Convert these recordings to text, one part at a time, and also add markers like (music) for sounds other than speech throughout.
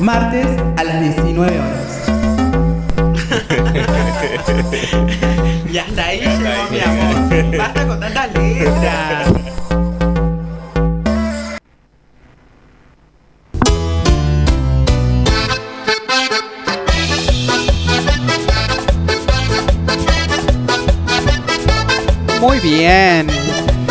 Martes a las 19 horas. (laughs) y hasta ahí llegó mi amor. Basta con tantas letras. Muy bien.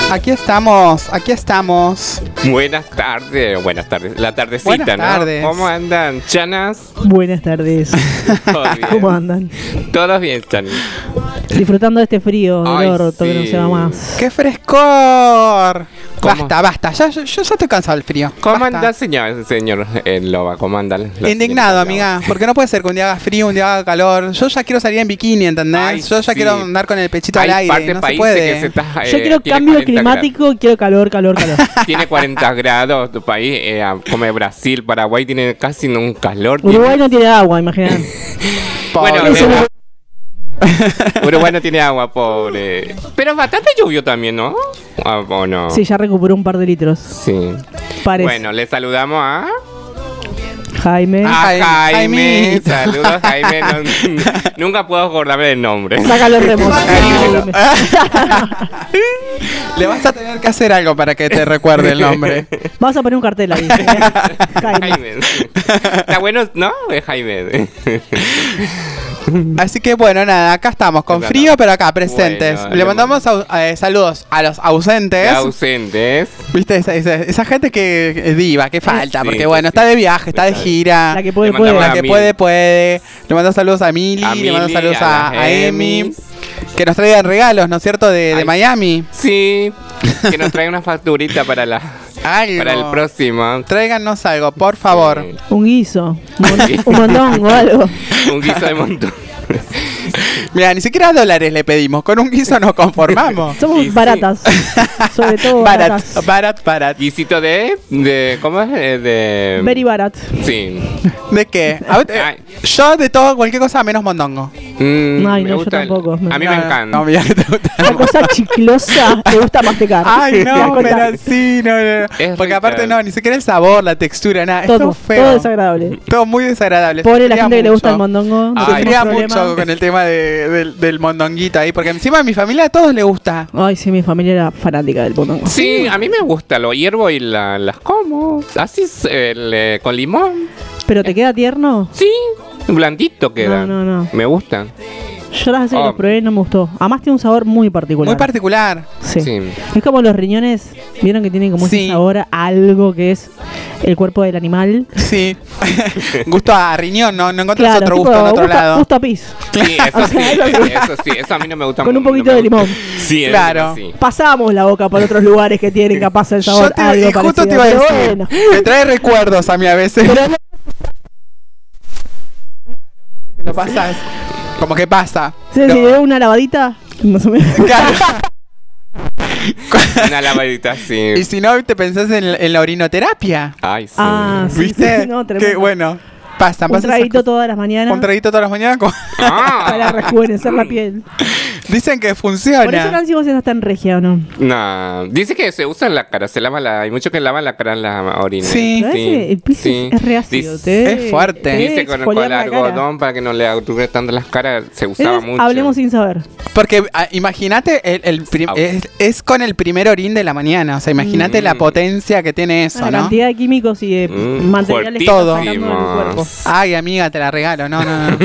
Aquí estamos, aquí estamos. Buenas tardes, buenas tardes, la tardecita, Buenas ¿no? tardes. ¿Cómo andan, chanas? Buenas tardes. (laughs) ¿Cómo andan? Todos bien, chanis. Disfrutando de este frío Ay, del orto que no se va más. ¡Qué frescor! ¿Cómo? Basta, basta. Ya, yo, yo ya estoy cansado del frío. ¿Cómo anda, señor, señor eh, Loba? ¿Cómo anda? Indignado, amiga, porque no puede ser que un día haga frío, un día haga calor. Yo ya quiero salir en bikini, ¿entendés? Ay, yo ya sí. quiero andar con el pechito Hay al aire, parte no se puede. que se está, Yo eh, quiero cambio 40 climático, quiero calor, calor, calor. grados. Tiene 40 grados tu país, eh, como Brasil, Paraguay tiene casi un calor. Uruguay no tiene agua, imagínate. (laughs) Pobre. Bueno, Eso de- no- Uruguay no tiene agua, pobre. Pero bastante lluvio también, ¿no? Ah, ¿O no? Sí, ya recuperó un par de litros. Sí. Parece. Bueno, le saludamos a... Jaime. A Jaime. Saludos, Jaime. No- (laughs) nunca puedo acordarme del nombre. Saca los remos. Jaime. (laughs) Le vas a tener que hacer algo para que te recuerde el nombre. Vamos a poner un cartel ahí. ¿eh? (laughs) Jaime. Jaime. Está bueno, ¿no? Es Jaime. (laughs) Así que bueno, nada, acá estamos, con frío, pero acá presentes. Bueno, Le mandamos au- eh, saludos a los ausentes. Ausentes. ¿Viste? Esa, esa- esa gente que es diva, que falta, Sí, porque sí, bueno, sí. está de viaje, está de Está- gira. La que puede, Le puede. mandamos La que Mili. puede, puede. Le mando saludos a Mili, A le mando Mili, saludos a a, las a Emi, Emis. que nos traigan regalos, ¿no es cierto? De, de Ay, Miami. Sí. Que nos (laughs) trae una facturita para la Algo. para el próximo. Tráiganos algo, por favor. Sí. Un guiso. Un, mon- (laughs) un montón o algo. Un guiso de montón. (laughs) Mira, ni siquiera dólares le pedimos, con un guiso nos conformamos. Somos Y sí. baratas. (laughs) Sobre todo barat, baratas. barat, barat. Guisito de, de. ¿Cómo es? Eh, De. Very barat. Sí. ¿De qué? Ay. yo de todo, cualquier cosa menos mondongo. Mm, Ay, me no, yo el- tampoco. A mí me encanta. No, mira te gusta. La cosa chiclosa te gusta masticar. Ay, ¿Te das no, (laughs) pero sí, no, no. Porque rica. aparte no, ni siquiera el sabor, la textura, nada. Todo, es todo feo. todo desagradable. Todo muy desagradable. Pobre la gente que le gusta el mondongo. no Sufría mucho con el tema de- del, del mondonguito ahí, porque encima a mi familia a todos les gusta. Ay, sí, mi familia era fanática del mondongo. Sí, a mí me gusta, lo hiervo y la- las como. Así es, el, eh, con limón. ¿Pero te queda tierno? Sí, blandito queda. No, no, no. Me gusta. Yo las veces que Oh. los probé y no me gustó. Además tiene un sabor muy particular. Muy particular. Sí. Sí. Es como los riñones, vieron que tienen como Sí. ese sabor a algo que es el cuerpo del animal. Sí. (laughs) gusto a riñón, no, no encontrás Claro, otro tipo, gusto en otro gusto, lado. gusto a pis. Sí, eso (laughs) sí, eso sí. eso a mí no me gusta Con un no poquito de limón. Sí, eso Claro. sí. Pasamos la boca por otros lugares que tienen capaz el sabor Yo te, algo justo parecido. te iba a decir, bueno. me trae recuerdos a mí a veces. Pero no- que lo pasas. (laughs) Como que pasa. sí, No. sí, de una lavadita, más o menos. (laughs) Claro. Una lavadita así. y si no, te pensás en, en la orinoterapia. Ay, sí. Ah, sí, ¿Viste? sí, no, tremendo. Qué bueno. Pasan, Un traguito todas las mañanas Un traguito todas las mañanas. como- (laughs) para Ah. rejuvenecer la piel. (laughs) Dicen que Por eso funciona. Nancy vos estás tan regia, ¿o no? No, dice que se usa en la cara, se lava la, hay muchos que lavan la cara en la orina. Sí. ¿Sabes que el pis sí. es te- Es fuerte. te dice con, con el algodón para que no le arrugue tanto las caras, se usaba Es- mucho. Hablemos sin saber. Porque ah, imagínate, el, el prim- es, es con el primer orín de la mañana. O sea, imagínate Mm. la potencia que tiene eso, la ¿no? cantidad de químicos y de Mm, materiales que Todo. cuerpo. Ay, amiga, te la regalo. No, no, no.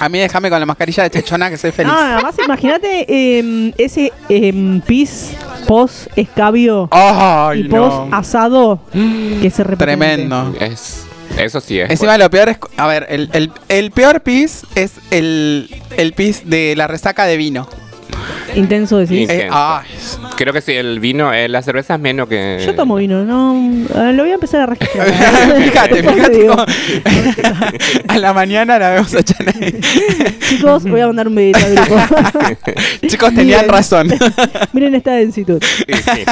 A mí déjame con la mascarilla de chechona que soy feliz. No, además imagínate eh, ese eh, pis post escabio Ay, y post no. asado que se repite. Tremendo. Es, eso sí es. Encima lo peor es, a ver, el, el- el peor pis es el, el pis de la resaca de vino. Intenso decir. Sí. Eh, Intenso. ay, Creo que sí, el vino, eh, la cerveza es menos que. Yo tomo vino, no. eh, lo voy a empezar a registrar. (laughs) fíjate, fíjate (laughs) a la mañana la vemos a Chanel. (laughs) Chicos, voy a mandar un videito al grupo. Chicos, tenían razón. Miren esta densitud. Sí, sí.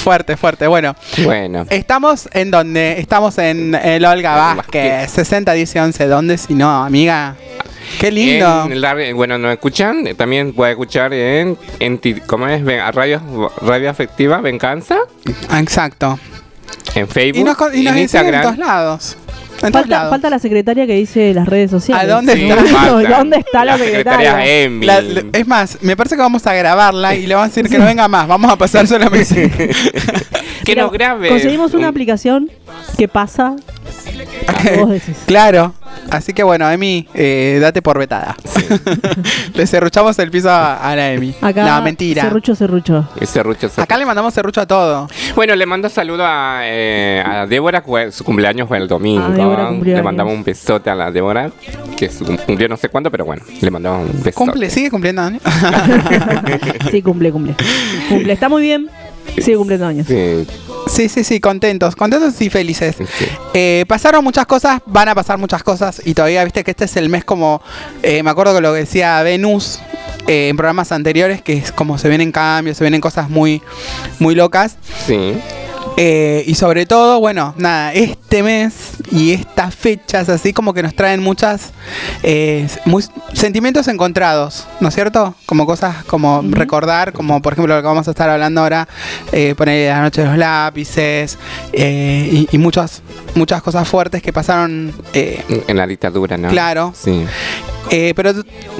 Fuerte, fuerte. Bueno, Bueno. estamos en donde? Estamos en el Olga Vázquez, Vázquez. 60 10 11. ¿Dónde si no, amiga? Qué lindo. En la- bueno, nos escuchan, eh, también puede escuchar en, en ¿cómo es? Radio, Radio Afectiva, Venganza. Exacto. en Facebook, Y nos, con- y en nos en Instagram. todos lados. En Falta, lados. falta la secretaria que dice las redes sociales. ¿A dónde Sí, está? (laughs) falta. ¿Dónde está la, secretaria? Emi. La- la- es más, me parece que vamos a grabarla y le vamos a decir que no venga más. Vamos a pasar (laughs) solamente. (laughs) que Mira, nos grabe. Conseguimos una un- aplicación que pasa. (laughs) Vos decís. claro. Así que bueno, Emi, eh, date por vetada. (laughs) le cerruchamos el piso a, a la Emi. Acá. no, mentira. Serrucho, serrucho. Ese rucho se- Acá le mandamos serrucho a todo. Bueno, le mando saludo a, eh, a Débora, su cumpleaños fue el domingo. Ah, le mandamos un besote a la Débora, que cumplió no sé cuánto, pero bueno, le mandamos un besote. Cumple, sigue cumpliendo años. (laughs) Sí, cumple, cumple. Cumple. Está muy bien. Sigue cumpliendo años. Sí, sí, sí, sí, contentos, contentos y felices. sí. Eh, pasaron muchas cosas, van a pasar muchas cosas y todavía viste que este es el mes como, eh, me acuerdo que lo que decía Venus eh, en programas anteriores, que es como se vienen cambios, se vienen cosas muy, muy locas. sí. Eh, y sobre todo, bueno, nada, este mes y estas fechas así como que nos traen muchas eh, muy, sentimientos encontrados, ¿no es cierto? Como cosas como recordar, como por ejemplo lo que vamos a estar hablando ahora, eh, poner la noche de los lápices eh, y, y muchas, muchas cosas fuertes que pasaron eh, En la dictadura, ¿no? Claro. Sí. Eh, pero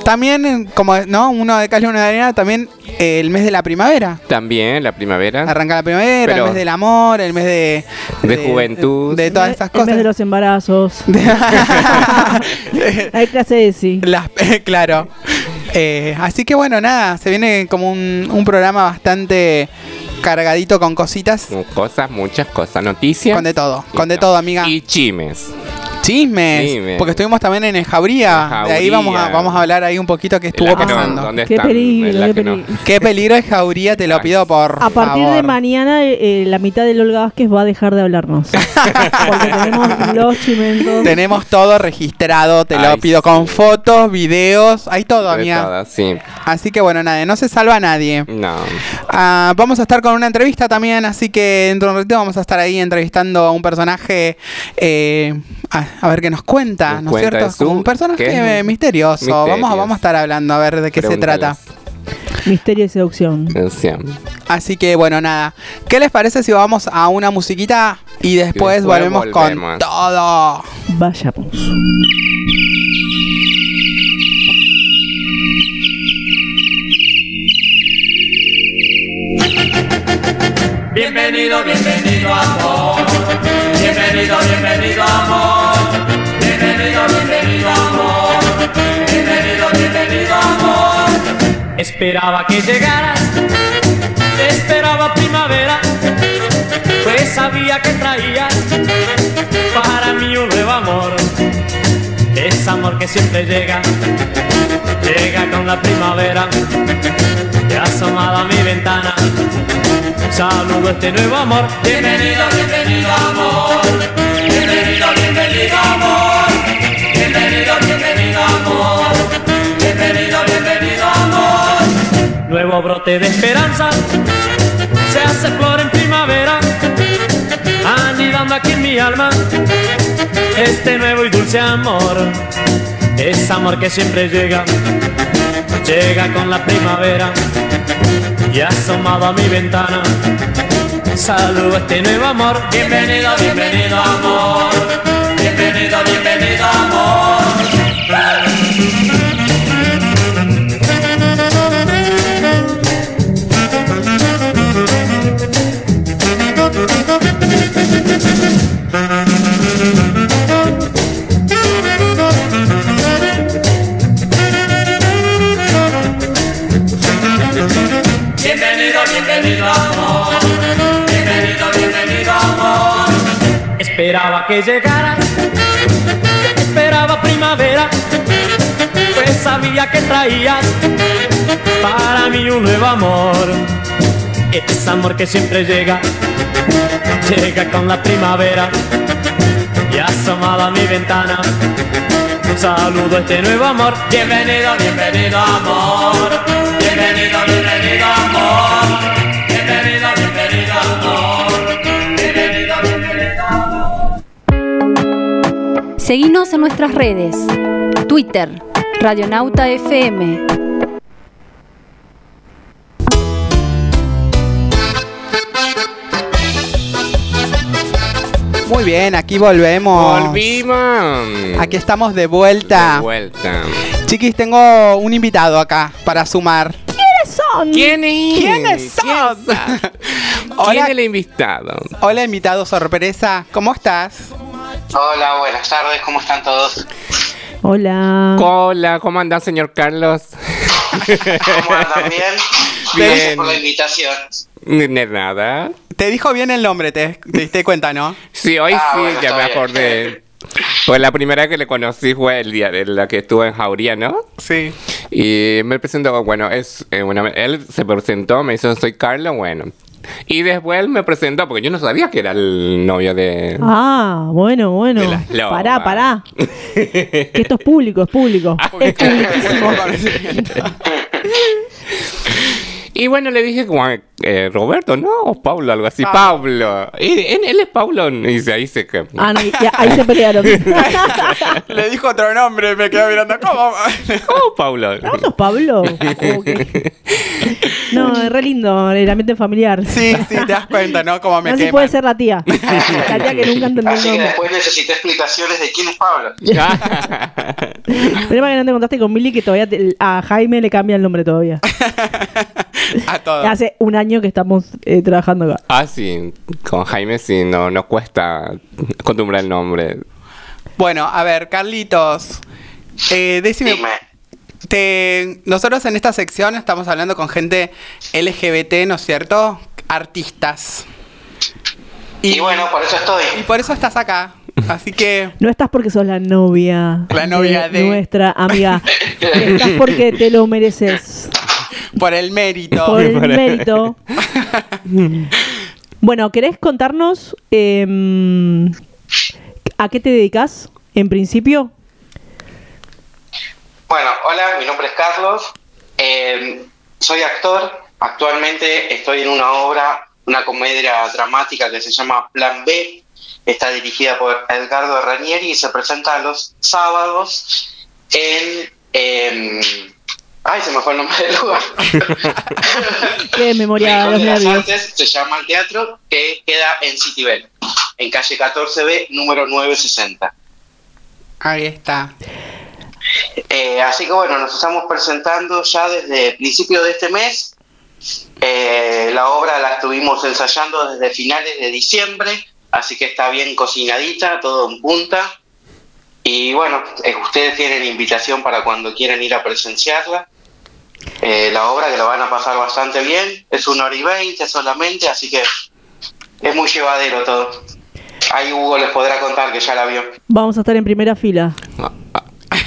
también, como no, uno de cal y uno de arena, también eh, el mes de la primavera. También la primavera. Arranca la primavera, Pero- el mes del amor, el mes de... De juventud. De, todas estas En vez cosas. de los embarazos. (laughs) Hay clase de sí. Las- (laughs) claro. Eh, así que bueno, nada, se viene como un, un programa bastante cargadito con cositas. Cosas, muchas cosas. Noticias. Con de todo, con de todo, amiga. Y chimes. Chismes. Chismes. Porque estuvimos también en Jauría. En De ahí vamos a, Jauría. vamos a hablar ahí un poquito que estuvo no- pasando. ¿Dónde Qué peligro, qué que no- peligro. Qué peligro es Jauría, te lo pido por A partir de mañana, eh, la mitad del Olga Vázquez va a dejar de hablarnos. (laughs) Porque tenemos los chimentos. Tenemos todo registrado, te lo pido, sí. con fotos, videos, hay todo, amiga. sí. Así que bueno, nada, no se salva a nadie. No. Ah, vamos a estar con una entrevista también, así que dentro de un ratito vamos a estar ahí entrevistando a un personaje, eh, a, a ver qué nos cuenta, Nos ¿no es cuenta cierto? un personaje eh, misterioso. Vamos, vamos a estar hablando a ver de qué se trata. Misterio y seducción. Sea, Así que bueno, nada. ¿Qué les parece si vamos a una musiquita y después, después volvemos, con volvemos. todo? Vayamos. Bienvenido, bienvenido amor. Bienvenido, bienvenido amor. Esperaba que llegaras. Esperaba primavera. Pues sabía que traías para mí un nuevo amor. Es amor que siempre llega. Llega con la primavera. Te ha asomado a mi ventana. Saludo este nuevo amor. Bienvenido, bienvenido amor. Bienvenido, bienvenido amor. Bienvenido, bienvenido amor. Nuevo brote de esperanza. Se hace flor en primavera. Anidando aquí en mi alma. Este nuevo y dulce amor. Es amor que siempre llega. Llega con la primavera y asomado a mi ventana. Saludo a este nuevo amor. Bienvenido, bienvenido amor. Bienvenido, amor. Bienvenido, bienvenido amor. Esperaba que llegaras. Esperaba primavera. Pues sabía que traías para mí un nuevo amor. Es amor que siempre llega. Llega con la primavera. Y asomado a mi ventana. Un saludo a este nuevo amor. Bienvenido, bienvenido amor. Bienvenido, bienvenido Seguinos en nuestras redes. Twitter, Radionauta FM. Muy bien, aquí volvemos. Volvimos. Aquí estamos de vuelta. De vuelta. Chiquis, tengo un invitado acá para sumar. ¿Quiénes son? ¿Quién es? ¿Quiénes son? (laughs) ¿Quién Hola. es el invitado? Hola, invitado sorpresa. ¿Cómo estás? Hola, buenas tardes, ¿cómo están todos? Hola. Hola, ¿cómo andás, señor Carlos? ¿Cómo andan bien? Bien. Gracias por la invitación. De nada. Te dijo bien el nombre, te, te diste cuenta, ¿no? Sí, hoy Ah, sí, bueno, ya me bien. acordé. Pues la primera que le conocí fue el día de la que estuvo en Jauría, ¿no? Sí. Y me presentó, bueno, es, eh, bueno, él se presentó, me dijo, soy Carlos, bueno. Y después él me presentó, porque yo no sabía que era el novio de... Ah, bueno, bueno. Pará, pará. (laughs) Que esto es público, es público. Ah, Es publiquísimo. (laughs) Y bueno, le dije como, eh, Roberto, ¿no? O Pablo, algo así. Pablo. Pablo. Y él, él es Pablo. Y dice, ahí se... Ah, no, ya, ahí se (laughs) pelearon. Le dijo otro nombre, me quedé mirando. ¿Cómo? Oh, Pablo. ¿No sos Pablo? ¿O qué? No, (laughs) es re lindo el ambiente familiar. Sí, sí, te das cuenta, ¿no? Cómo me (laughs) no sé si puede ser la tía. (laughs) La tía que nunca entendió el Así que nombre. después necesité explicaciones de quién es Pablo. Problema que no te contaste con Billy que todavía te- a Jaime le cambia el nombre todavía. A todos. Hace un año que estamos eh, trabajando acá. ah, sí. Con Jaime sí, no, no cuesta acostumbrar el nombre. Bueno, a ver, Carlitos. Eh, decime, Dime. Te- nosotros en esta sección estamos hablando con gente LGBT, ¿no es cierto? Artistas. Y, bueno, por eso estoy. y por eso estás acá. Así que No estás porque sos la novia. La novia de- nuestra amiga. (laughs) Estás porque te lo mereces. por el mérito. Por el (laughs) mérito. (laughs) Bueno, ¿querés contarnos em, a qué te dedicas en principio? Bueno, hola, mi nombre es Carlos. Eh, soy actor. Actualmente estoy en una obra, una comedia dramática que se llama Plan B. Está dirigida por Edgardo Ranieri y se presenta los sábados en... em, ay, se me fue el nombre del lugar. (laughs) Qué memoria de (laughs) Rincón los de las nervios. Artes se llama el teatro que queda en Citibel, en calle 14B, número 960. Ahí está. Eh, así que bueno, nos estamos presentando ya desde principio de este mes. Eh, la obra la estuvimos ensayando desde finales de diciembre, así que está bien cocinadita, todo en punta. Y bueno, eh, ustedes tienen invitación para cuando quieran ir a presenciarla. Eh, la obra que la van a pasar bastante bien, es una hora y veinte solamente, así que es muy llevadero todo. Ahí Hugo les podrá contar que ya la vio. Vamos a estar en primera fila.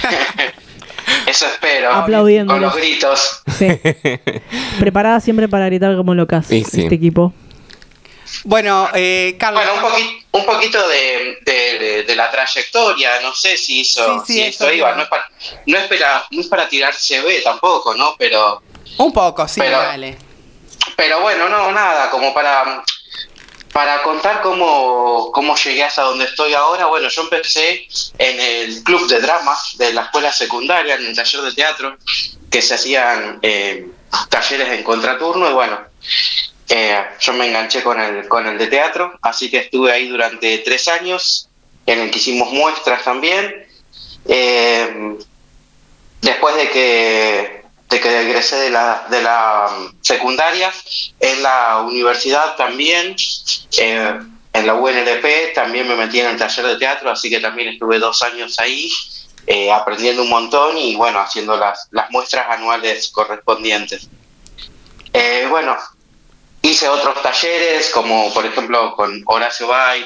(laughs) Eso espero. Aplaudiéndolos. Con los gritos. Sí. (laughs) Preparada siempre para gritar como locas. Sí, sí. Este equipo. Bueno, eh, Carlos. Bueno, un, poqui- un poquito de, de- de- de la trayectoria, no sé si hizo, Sí, sí, si eso iba, no es, para, no, es para, no es para tirar CV tampoco, ¿no? Pero, Un poco, sí, Pero- dale. pero bueno, no, nada, como para, para contar cómo, cómo llegué hasta donde estoy ahora, bueno, yo empecé en el club de drama de la escuela secundaria, en el taller de teatro, que se hacían eh, talleres en contraturno y bueno, eh, yo me enganché con el, con el de teatro, así que estuve ahí durante tres años, en el que hicimos muestras también. Eh, después de que, de que egresé de la, de la mm, secundaria, en la universidad también, eh, en la UNLP, también me metí en el taller de teatro, así que también estuve dos años ahí. eh, aprendiendo un montón y bueno, haciendo las, las muestras anuales correspondientes. Eh, bueno, hice otros talleres, como por ejemplo con Horacio Bay,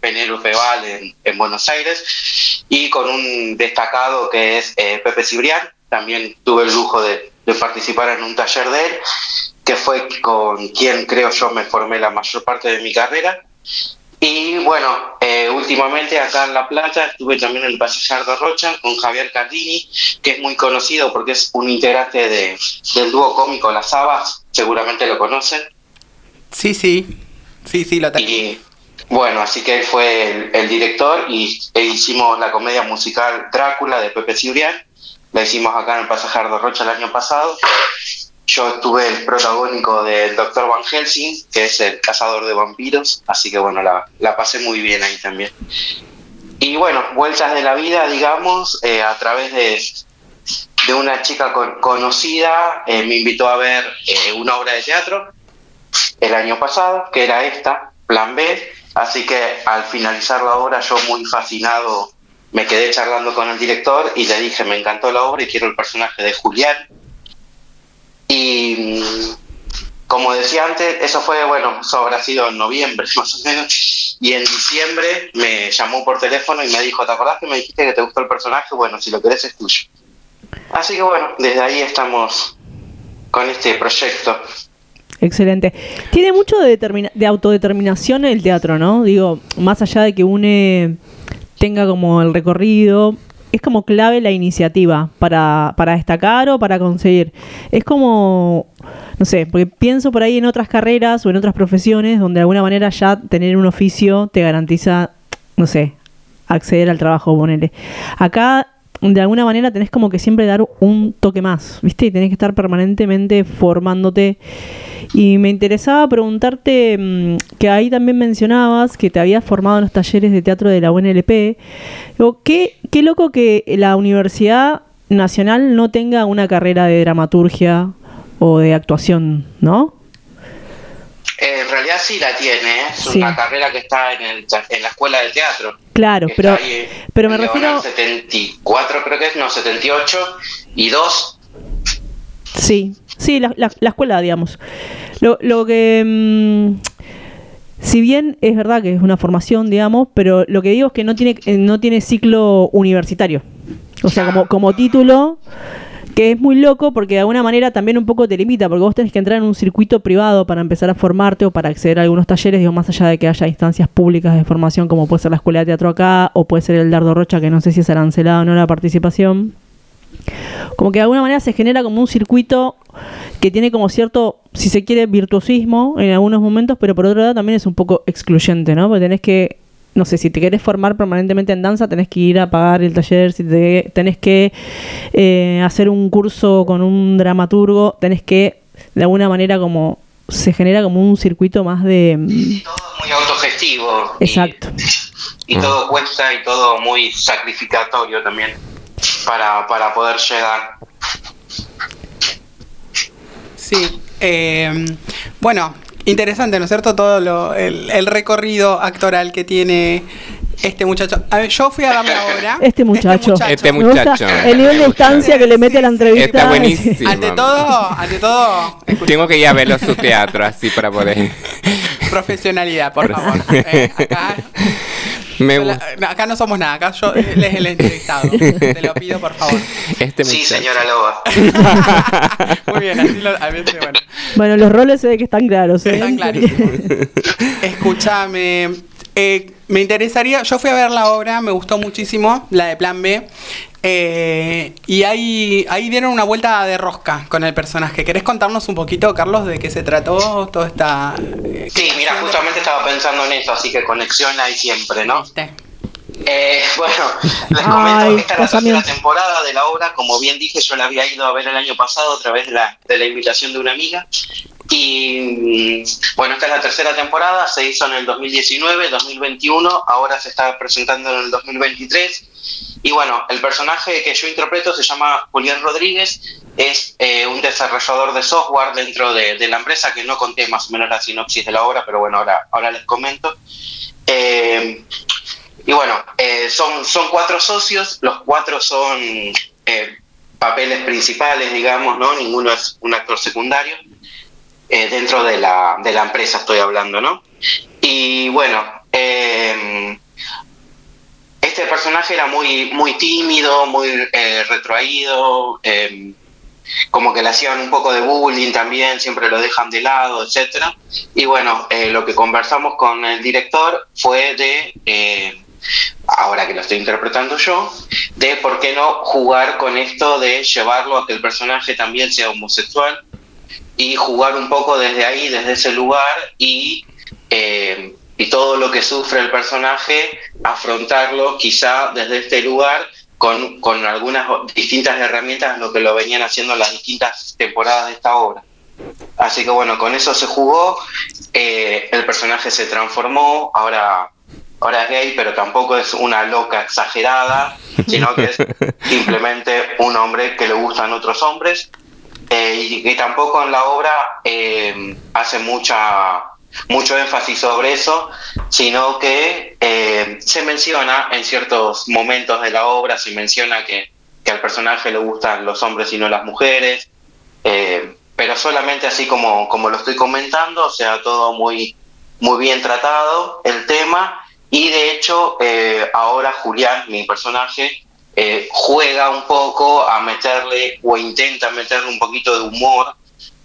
Penélope Val en, en Buenos Aires, y con un destacado que es eh, Pepe Cibrián. También tuve el lujo de, de participar en un taller de él, que fue con quien creo yo me formé la mayor parte de mi carrera. Y bueno, eh, últimamente acá en La Plata estuve también en el Pasillardo Rocha con Javier Cardini, que es muy conocido porque es un integrante de, del dúo cómico Las Habas, seguramente lo conocen. Sí, sí. Sí, sí, lo tengo. Y bueno, así que él fue el, el director y e hicimos la comedia musical Drácula de Pepe Cibrián. La hicimos acá en el Pasajardo Rocha el año pasado. yo tuve el protagónico del Dr. Van Helsing, que es el cazador de vampiros, así que bueno, la, la pasé muy bien ahí también. Y bueno, vueltas de la vida, digamos, eh, a través de, de una chica con- conocida, eh, me invitó a ver eh, una obra de teatro el año pasado, que era esta, Plan B, así que al finalizar la obra yo muy fascinado me quedé charlando con el director y le dije, me encantó la obra y quiero el personaje de Julián. Y mm, como decía antes, eso fue, bueno, eso habrá sido en noviembre (laughs) más o menos. Y en diciembre me llamó por teléfono y me dijo, ¿te acordás que me dijiste que te gustó el personaje? Bueno, si lo querés es tuyo. Así que bueno, desde ahí estamos con este proyecto. Excelente. Tiene mucho de, de autodeterminación el teatro, ¿no? Digo, más allá de que une tenga como el recorrido, es como clave la iniciativa para, para destacar o para conseguir. Es como, no sé, porque pienso por ahí en otras carreras o en otras profesiones donde de alguna manera ya tener un oficio te garantiza, no sé, acceder al trabajo, ponele. Acá, de alguna manera, tenés como que siempre dar un toque más, ¿viste? Y tenés que estar permanentemente formándote. Y me interesaba preguntarte, mm, que ahí también mencionabas que te habías formado en los talleres de teatro de la UNLP. Digo, ¿qué, qué loco que la Universidad Nacional no tenga una carrera de dramaturgia o de actuación, ¿no? En realidad sí la tiene, ¿eh? es Sí. una carrera que está en, el, en la escuela de teatro. Claro, pero, ahí pero me refiero... 74 creo que es, no, 78 y 2. Sí, sí, la, la- la escuela, digamos. Lo, lo que... mm, si bien es verdad que es una formación, digamos, pero lo que digo es que no tiene, eh, no tiene ciclo universitario. O sea, como, como título, que es muy loco porque de alguna manera también un poco te limita, porque vos tenés que entrar en un circuito privado para empezar a formarte o para acceder a algunos talleres, digo, más allá de que haya instancias públicas de formación, como puede ser la Escuela de Teatro acá, o puede ser el Dardo Rocha, que no sé si es arancelado o no la participación como que de alguna manera se genera como un circuito que tiene como cierto, si se quiere, virtuosismo en algunos momentos, pero por otro lado también es un poco excluyente, ¿no? Porque tenés que, no sé, si te querés formar permanentemente en danza, tenés que ir a pagar el taller, si te, tenés que eh, hacer un curso con un dramaturgo, tenés que, de alguna manera, como se genera como un circuito más de... Todo muy autogestivo. y- Exacto. Y, todo cuesta y todo muy sacrificatorio también para, para poder llegar. Sí. eh, bueno, interesante, ¿no es cierto? Todo lo, el, el recorrido actoral que tiene este muchacho. A ver, yo fui a ver la obra. Este muchacho. Este Me gusta muchacho. el nivel de instancia que le mete a la entrevista. Está buenísimo. Ante todo, ante todo, escucha, Tengo que ir a verlo su teatro así para poder. profesionalidad, por (laughs) favor. Eh, acá, Me acá no somos nada, acá yo él es el entrevistado. Te lo pido, por favor. Este Sí, muchacho. señora Loba. (laughs) Muy bien, así lo, a veces, bueno. Bueno, los roles se ve que están claros. ¿eh? Están clarísimos. (laughs) Escúchame. eh, me interesaría, yo fui a ver la obra, me gustó muchísimo, la de Plan B. eh, y ahí, ahí dieron una vuelta de rosca con el personaje. ¿Querés contarnos un poquito, Carlos, de qué se trató toda esta... eh, Sí, mira, de justamente estaba pensando en eso, así que conexión hay siempre, ¿no? ¿Viste? Eh, (laughs) bueno, les Ay, comento, esta es la tercera temporada de la obra, como bien dije, yo la había ido a ver el año pasado a través de la, de la invitación de una amiga. Y mm, bueno, esta es la tercera temporada, se hizo en el 2019, 2021, ahora se está presentando en el 2023. Y bueno, el personaje que yo interpreto se llama Julián Rodríguez, es eh, un desarrollador de software dentro de, la empresa, que no conté más o menos la sinopsis de la obra, pero bueno, ahora, ahora les comento. Eh, y bueno, eh, son, son cuatro socios, los cuatro son papeles principales, digamos, ¿no? Ninguno es un actor secundario. Eh, dentro de la, de la empresa estoy hablando, ¿no? Y bueno, eh, este personaje era muy, muy tímido, muy eh, eh, como que le hacían un poco de bullying también, siempre lo dejan de lado, etcétera. Y bueno, eh, lo que conversamos con el director fue de, eh, ahora que lo estoy interpretando yo, de por qué no jugar con esto de llevarlo a que el personaje también sea homosexual y jugar un poco desde ahí, desde ese lugar y, eh, y todo lo que sufre el personaje, afrontarlo quizá desde este lugar con, con algunas distintas herramientas lo que lo venían haciendo en las distintas temporadas de esta obra. Así que bueno, con eso se jugó, eh, el personaje se transformó, ahora, ahora es gay, pero tampoco es una loca exagerada, sino que es (laughs) simplemente un hombre que le gustan otros hombres eh, y que tampoco en la obra eh, hace mucha mucho énfasis sobre eso, sino que eh, se menciona en ciertos momentos de la obra, se menciona que, que al personaje le gustan los hombres y no las mujeres, pero solamente así como, como lo estoy comentando, o sea, todo muy, muy bien tratado el tema, y de hecho ahora Julián, mi personaje, eh, juega un poco a meterle o intenta meterle un poquito de humor,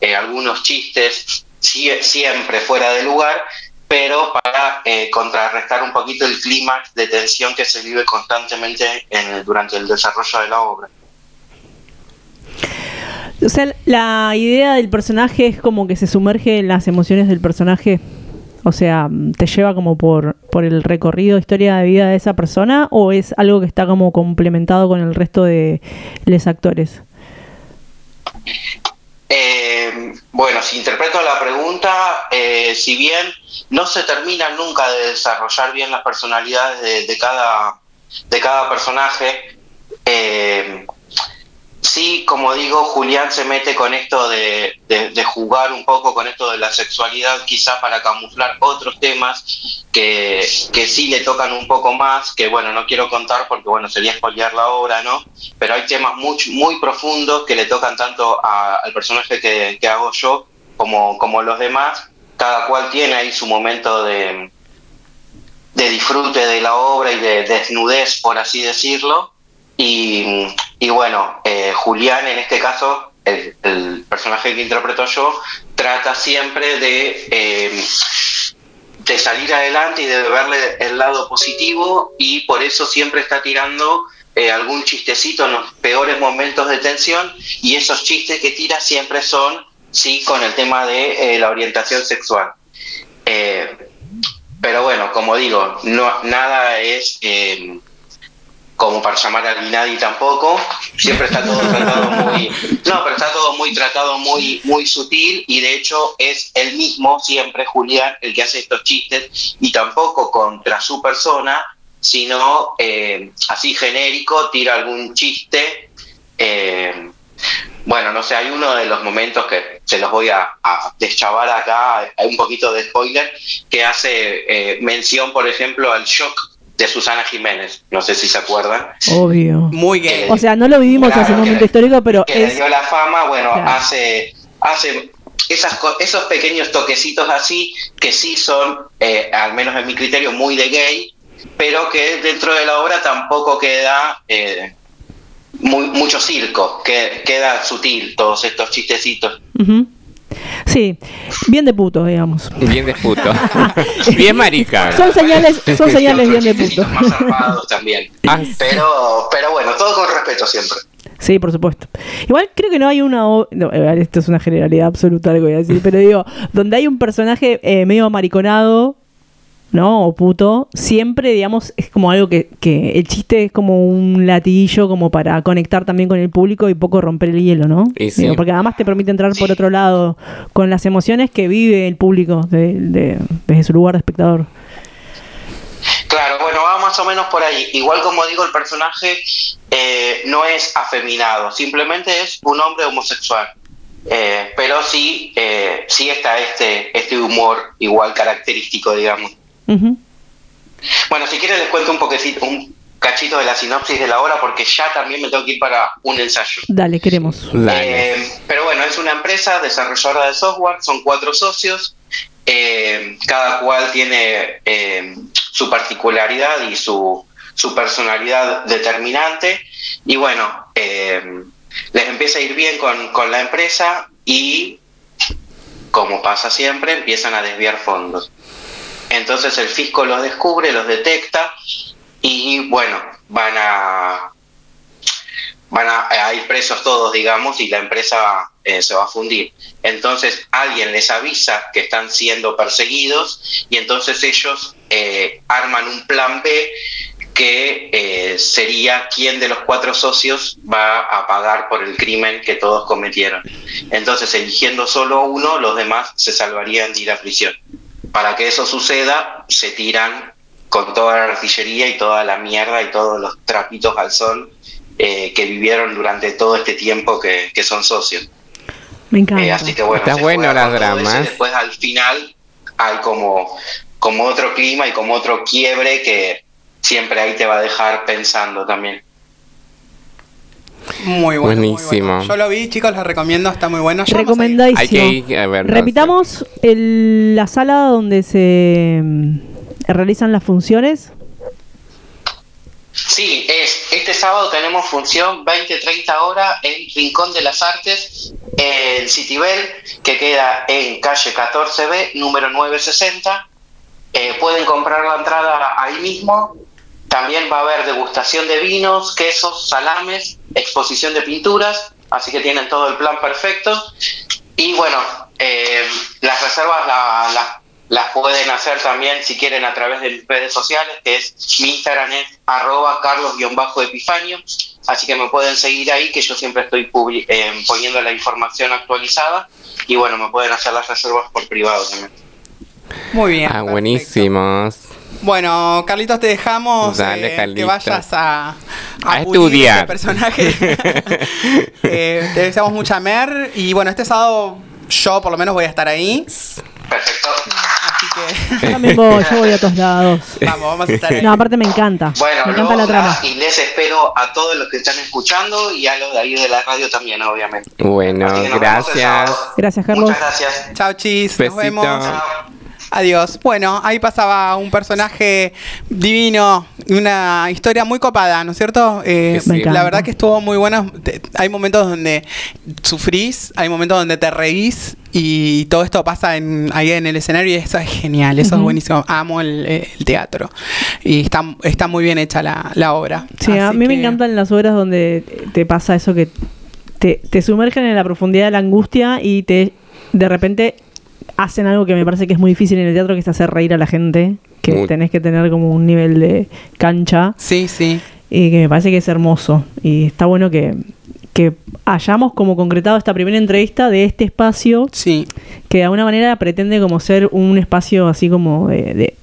eh, algunos chistes sie- siempre fuera de lugar, pero para eh, contrarrestar un poquito el clímax de tensión que se vive constantemente en durante el desarrollo de la obra. O sea, la idea del personaje es como que se sumerge en las emociones del personaje. O sea, te lleva como por, por el recorrido, historia de vida de esa persona, o es algo que está como complementado con el resto de los actores. Eh, bueno, si interpreto la pregunta, eh, si bien no se termina nunca de desarrollar bien las personalidades de, de cada, de cada personaje, eh, sí, como digo, Julián se mete con esto de, de- de jugar un poco con esto de la sexualidad, quizá para camuflar otros temas que, sí le tocan un poco más, que bueno, no quiero contar porque bueno, sería spoilear la obra, ¿no? Pero hay temas muy, profundos que le tocan tanto al personaje que, que hago yo como, como los demás. Cada cual tiene ahí su momento de, de disfrute de la obra y de desnudez, por así decirlo. Y, y bueno, eh, Julián en este caso, el, personaje que interpreto yo, trata siempre de, eh, de salir adelante y de verle el lado positivo y por eso siempre está tirando eh, algún chistecito en los peores momentos de tensión y esos chistes que tira siempre son, sí, con el tema de eh, la orientación sexual. Pero bueno, como digo, no, nada es como para llamar al Minadi tampoco. Siempre está todo tratado muy. No, pero está todo muy tratado muy, muy sutil y de hecho es el mismo siempre, Julián, el que hace estos chistes y tampoco contra su persona, sino eh, así genérico, tira algún chiste. eh, bueno, no sé, hay uno de los momentos que se los voy a, a deschavar acá, hay un poquito de spoiler, que hace eh, mención, por ejemplo, al shock de Susana Jiménez. No sé si se acuerdan. Obvio. Muy gay. O sea, no lo vivimos Claro, hace un que- momento histórico, pero que le es... dio la fama, bueno, Claro. hace, hace esas, co- esos pequeños toquecitos así, que sí son, eh, al menos en mi criterio, muy de gay, pero que dentro de la obra tampoco queda eh, muy, mucho circo, que queda sutil todos estos chistecitos. Sí, bien de puto, digamos. Bien de puto. (laughs) Bien marica. Son señales, son señales bien de puto. más zarpados también. Ah, Pero, pero bueno, todo con respeto siempre. Sí, por supuesto. Igual creo que no hay una... no, esto es una generalidad absoluta lo que voy a decir, pero digo, donde hay un personaje eh, medio mariconado, ¿no? O puto, siempre, digamos, es como algo que, que el chiste es como un latiguillo como para conectar también con el público y poco romper el hielo, ¿no? Y sí. Digo, porque además te permite entrar por otro lado con las emociones que vive el público de- de- desde su lugar de espectador. Claro, bueno, va más o menos por ahí. Igual como digo, el personaje eh, no es afeminado, simplemente es un hombre homosexual. Eh, pero sí, eh, sí está este, este humor igual característico, digamos. Bueno, si quieres les cuento un poquecito, un cachito de la sinopsis de la obra, porque ya también me tengo que ir para un ensayo. Dale, queremos. Dale. Eh, pero bueno, es una empresa desarrolladora de software, son cuatro socios, eh, cada cual tiene eh, su particularidad y su, su personalidad determinante. Y bueno, eh, les empieza a ir bien con, con la empresa y, como pasa siempre, empiezan a desviar fondos. Entonces el fisco los descubre, los detecta y bueno, van a van a, ir presos todos, digamos, y la empresa eh, se va a fundir. Entonces alguien les avisa que están siendo perseguidos y entonces ellos eh, arman un plan B que eh, sería quién de los cuatro socios va a pagar por el crimen que todos cometieron. Entonces, eligiendo solo uno, los demás se salvarían de ir a prisión. Para que eso suceda, se tiran con toda la artillería y toda la mierda y todos los trapitos al sol eh, que vivieron durante todo este tiempo que, que son socios. Me encanta. Eh, así que bueno, Está bueno las dramas. después al final hay como, como otro clima y como otro quiebre que siempre ahí te va a dejar pensando también. Muy bueno. muy Buenísimo. bueno. Yo lo vi, chicos, lo recomiendo, está muy bueno. Yo. Recomendadísimo. Hay que ir a verlo. Repitamos el- la sala donde se mm, realizan las funciones. Sí, es, este sábado tenemos función 20-30 horas en Rincón de las Artes, en Citibel, que queda en calle 14B, número 960. Eh, pueden comprar la entrada ahí mismo. También va a haber degustación de vinos, quesos, salames, exposición de pinturas, así que tienen todo el plan perfecto. Y bueno, eh, las reservas la- la- las pueden hacer también si quieren a través de mis redes sociales, que es mi Instagram es arroba carlos-epifanio, así que me pueden seguir ahí, que yo siempre estoy publi- eh, poniendo la información actualizada y bueno, me pueden hacer las reservas por privado también. Muy bien. Ah, buenísimos. Bueno, Carlitos, te dejamos Dale, eh, que vayas a, A estudiar. ese personaje. (laughs) Eh, te deseamos mucha mer. Y bueno, este sábado yo por lo menos voy a estar ahí. Perfecto. Así que voy, (laughs) yo voy a todos lados. vamos, vamos a estar ahí. No, aparte me encanta. Bueno, me encanta la trama. y les espero a todos los que están escuchando y a los de ahí de la radio también, obviamente. Bueno, gracias. Gracias, Carlos. Muchas gracias. Chao, chis. Besito. Nos vemos. Chao. Adiós. Bueno, ahí pasaba un personaje divino, una historia muy copada, ¿no es cierto? Eh, Sí, la verdad que estuvo muy buena. Te- Hay momentos donde sufrís, hay momentos donde te reís y todo esto pasa en, ahí en el escenario y eso es genial, eso es buenísimo. Amo el, el teatro y está, está muy bien hecha la, la obra. Sí, a mí me encantan las obras donde te pasa eso que te, te sumergen en la profundidad de la angustia y te de repente hacen algo que me parece que es muy difícil en el teatro, que es hacer reír a la gente, que Muy. tenés que tener como un nivel de cancha Sí, sí. y que me parece que es hermoso. Y está bueno que, que hayamos como concretado esta primera entrevista de este espacio Sí, que de alguna manera pretende como ser un espacio así como de, de,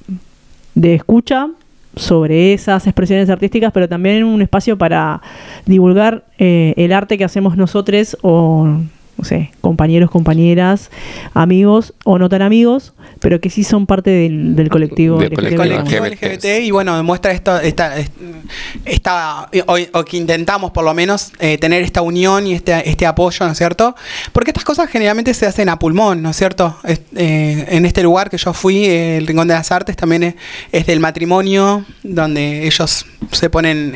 de escucha sobre esas expresiones artísticas, pero también un espacio para divulgar eh, el arte que hacemos nosotros o, no sé, compañeros, compañeras, amigos o no tan amigos, pero que sí son parte del, del colectivo. Del LGBT, colectivo colectivo LGBT. Y bueno, demuestra esto, esta, est- esta o, o que intentamos por lo menos eh, tener esta unión y este, este apoyo, ¿no es cierto? Porque estas cosas generalmente se hacen a pulmón, ¿no es cierto? Es- eh, en este lugar que yo fui, eh, el Rincón de las Artes, también es, es del matrimonio, donde ellos se ponen...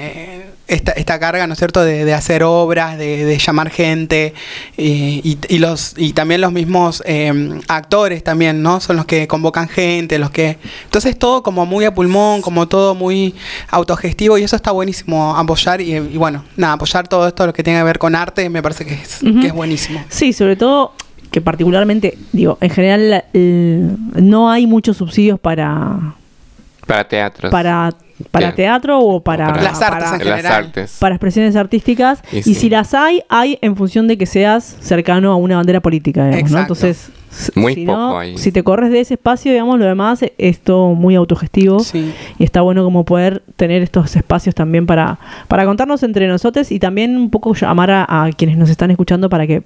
esta, esta carga, ¿no es cierto?, de, de hacer obras, de, de llamar gente eh, y, y los y también los mismos eh, actores también, ¿no? Son los que convocan gente, los que entonces todo como muy a pulmón, como todo muy autogestivo y eso está buenísimo apoyar y, y bueno, nada, apoyar todo esto lo que tiene que ver con arte me parece que es, que es buenísimo. Sí, sobre todo que particularmente, digo, en general el- no hay muchos subsidios para Para teatros. para para Bien. teatro o para, para- Las artes para- en Las general. artes. para expresiones artísticas Y y, sí. si las hay, hay en función de que seas cercano a una bandera política, digamos. Entonces, Muy si poco no, hay. si te corres de ese espacio, digamos, lo demás es todo muy autogestivo Sí. y está bueno como poder tener estos espacios también para, para contarnos entre nosotros y también un poco llamar a, a quienes nos están escuchando para que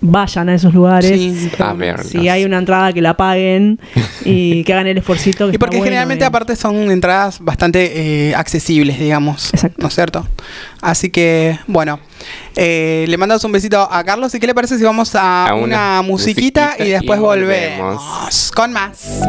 vayan a esos lugares. Sí. A verlos. Si hay una entrada que la paguen y (laughs) que hagan el esforcito. que Y porque bueno, generalmente digamos. aparte son entradas bastante eh, accesibles, digamos. Exacto. ¿No es cierto? Así que, bueno, eh, le mandamos un besito a Carlos. ¿Y qué le parece si vamos a, A una, una musiquita, musiquita y después y volvemos. volvemos. con más?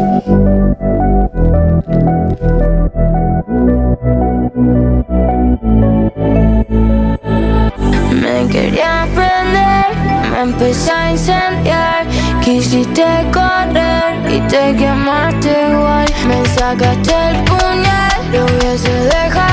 Empecé a incendiar. Quisiste correr y te quemaste igual. Me sacaste el puñal, lo hubiese dejado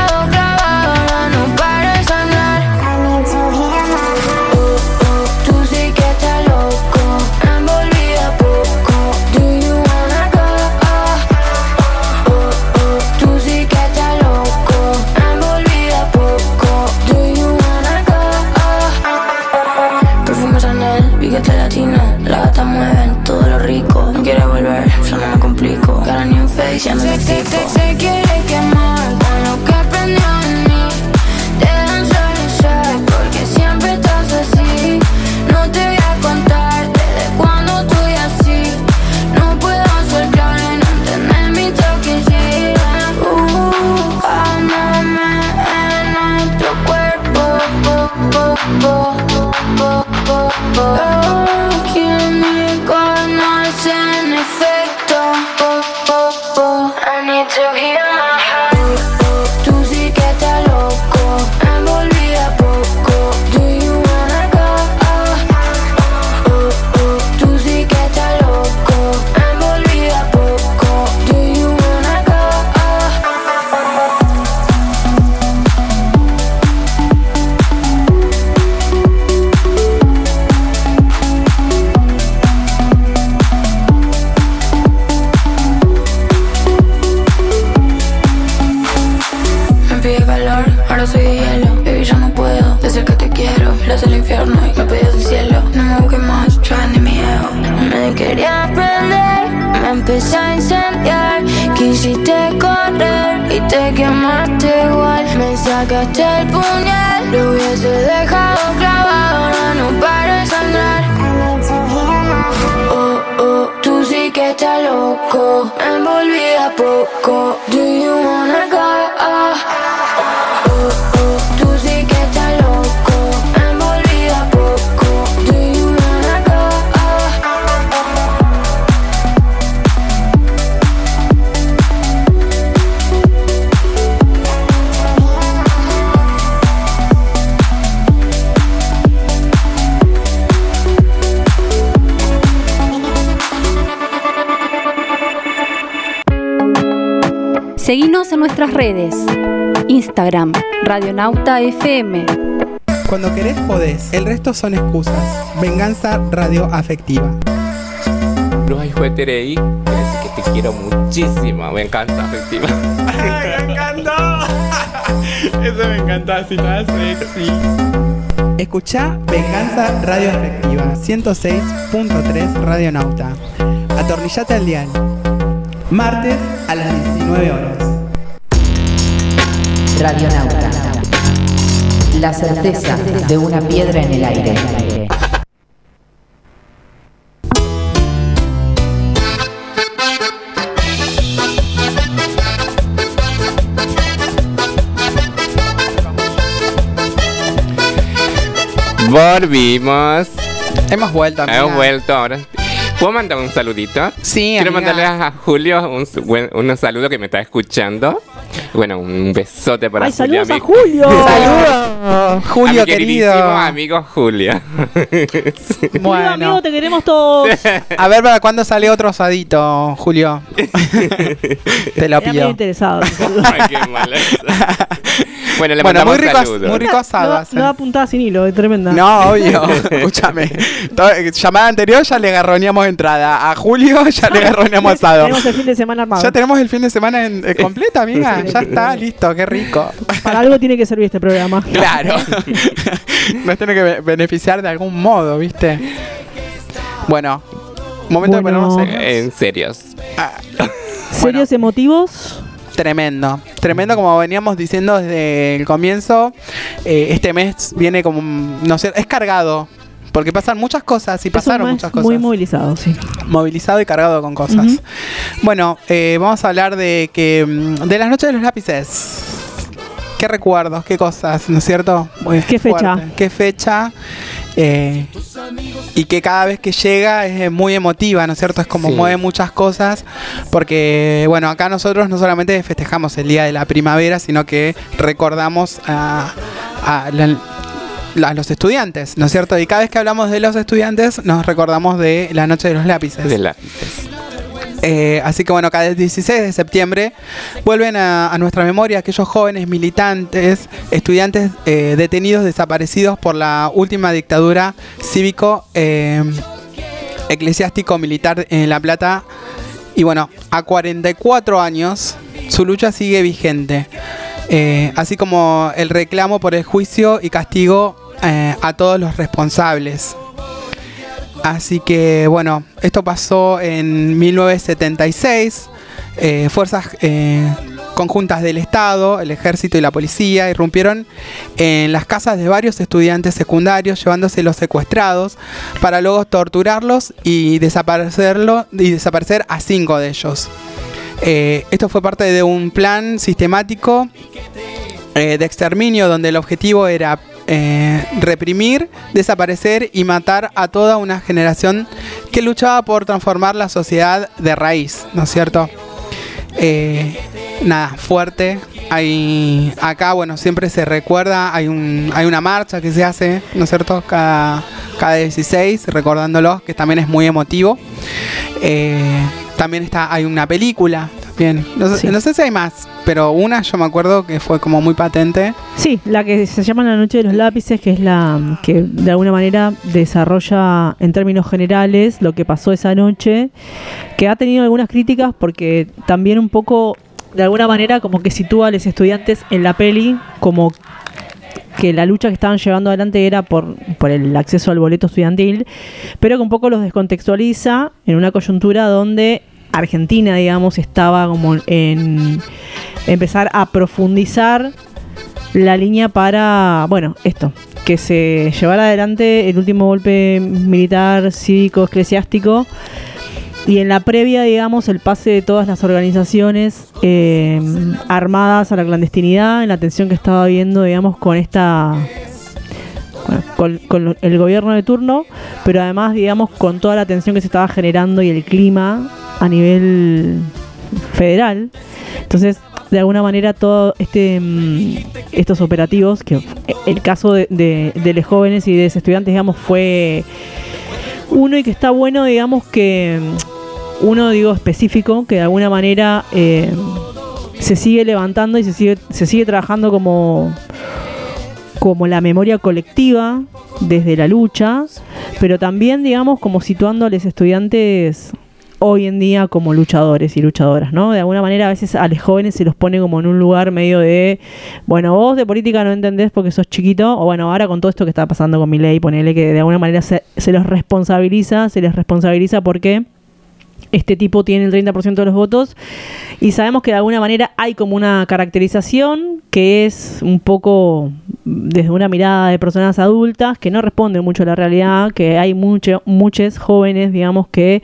en nuestras redes. Instagram, Radionauta FM. Cuando querés podés, el resto son excusas. Venganza radioafectiva. No hay juetereí. Quiere decir que te quiero muchísimo. Me encanta, afectiva. me encantó! (laughs) Eso me encantó, así nada sexy. Escuchá Venganza Radioafectiva 106.3 Radionauta. Atornillate al dial. Martes a las 19 horas. Radionauta. La certeza de una piedra en el aire. Volvimos. Hemos vuelto, amiga. Hemos vuelto ahora. ¿Puedo mandar un saludito? Sí, Quiero amiga. mandarle a Julio un, buen- unos saludos que me está escuchando. Bueno, un besote para Ay, Julio. saludos a mi- Julio. (laughs) Saludos, Julio a mi querido. amigo Julio. Sí. Julio, (laughs) Bueno, amigo, te queremos todos. (laughs) a ver para cuándo sale otro osadito, Julio. Te lo pido. interesado. Ay, qué mala esa. Bueno, le Bueno, mandamos muy rico, saludos. muy rico asado. No, no apuntada sin hilo, es tremenda. No, obvio. Escúchame. Llamada anterior ya le agarroneamos entrada. A Julio ya le agarroneamos asado. Tenemos el fin de semana armado. Ya tenemos el fin de semana en, eh, completo, amiga. Ya está, listo, qué rico. Para algo tiene que servir este programa. Claro. (laughs) Nos tiene que be- beneficiar de algún modo, ¿viste? Bueno, momento Bueno. de ponernos serios. En serios. (laughs) Serios emotivos. Tremendo, tremendo como veníamos diciendo desde el comienzo. eh, este mes viene como, un- no sé, es cargado. Porque pasan muchas cosas y Es pasaron muchas cosas. Muy movilizado, sí. movilizado y cargado con cosas. Bueno, eh, vamos a hablar de que mm, de las noches de los lápices. ¿Qué recuerdos? ¿Qué cosas? ¿No es cierto? Muy ¿Qué fecha? ¿Qué fecha? Eh, y que cada vez que llega es muy emotiva, ¿no es cierto? Es como Sí. mueve muchas cosas, porque, bueno, acá nosotros no solamente festejamos el Día de la Primavera, sino que recordamos a, a la- la- a los estudiantes, ¿no es cierto? Y cada vez que hablamos de los estudiantes, nos recordamos de la Noche de los Lápices. De lápices. Eh, así que bueno, cada 16 de septiembre vuelven a, a nuestra memoria aquellos jóvenes militantes, estudiantes eh, detenidos, desaparecidos por la última dictadura cívico eh, eclesiástico militar en La Plata. Y bueno, a 44 años su lucha sigue vigente. Eh, así como el reclamo por el juicio y castigo eh, a todos los responsables. Así que bueno, esto pasó en 1976. Eh, fuerzas eh, conjuntas del Estado, el ejército y la policía irrumpieron en las casas de varios estudiantes secundarios, llevándose los secuestrados para luego torturarlos y desaparecerlo y desaparecer a cinco de ellos. Esto fue parte de un plan sistemático de exterminio donde el objetivo era eh, reprimir, desaparecer y matar a toda una generación que luchaba por transformar la sociedad de raíz, ¿no es cierto? Eh, nada, fuerte. Hay, acá, bueno, siempre se recuerda, hay, un, hay una marcha que se hace, ¿no es cierto? Cada, cada 16, recordándolos, que también es muy emotivo. Eh, también está, hay una película, también. No sé, Sí. no sé si hay más, pero una yo me acuerdo que fue como muy patente. Sí, la que se llama La Noche de los Lápices, que es la que de alguna manera desarrolla en términos generales lo que pasó esa noche, que ha tenido algunas críticas porque también un poco de alguna manera como que sitúa a los estudiantes en la peli como que la lucha que estaban llevando adelante era por, por el acceso al boleto estudiantil, pero que un poco los descontextualiza en una coyuntura donde Argentina, digamos, estaba como en empezar a profundizar la línea para, bueno, esto, que se llevara adelante el último golpe militar, cívico, eclesiástico. Y en la previa, digamos, el pase de todas las organizaciones eh, armadas a la clandestinidad, en la tensión que estaba habiendo, digamos, con esta. con, con el gobierno de turno, pero además, digamos, con toda la tensión que se estaba generando y el clima a nivel federal. Entonces, de alguna manera, todo este mm, estos operativos, que el caso de, de, de los jóvenes y de los estudiantes, digamos, fue uno y que está bueno, digamos, que mm, uno, digo, específico, que de alguna manera eh, se sigue levantando y se sigue, se sigue trabajando como como la memoria colectiva desde la lucha, pero también, digamos, como situando a los estudiantes hoy en día como luchadores y luchadoras, ¿no? De alguna manera a veces a los jóvenes se los pone como en un lugar medio de, bueno, vos de política no entendés porque sos chiquito, o bueno, ahora con todo esto que está pasando con mi ley, ponele que de alguna manera se, se los responsabiliza, se les responsabiliza porque este tipo tiene el 30% de los votos y sabemos que de alguna manera hay como una caracterización que es un poco desde una mirada de personas adultas que no responden mucho a la realidad, que hay mucho, muchos jóvenes, digamos, que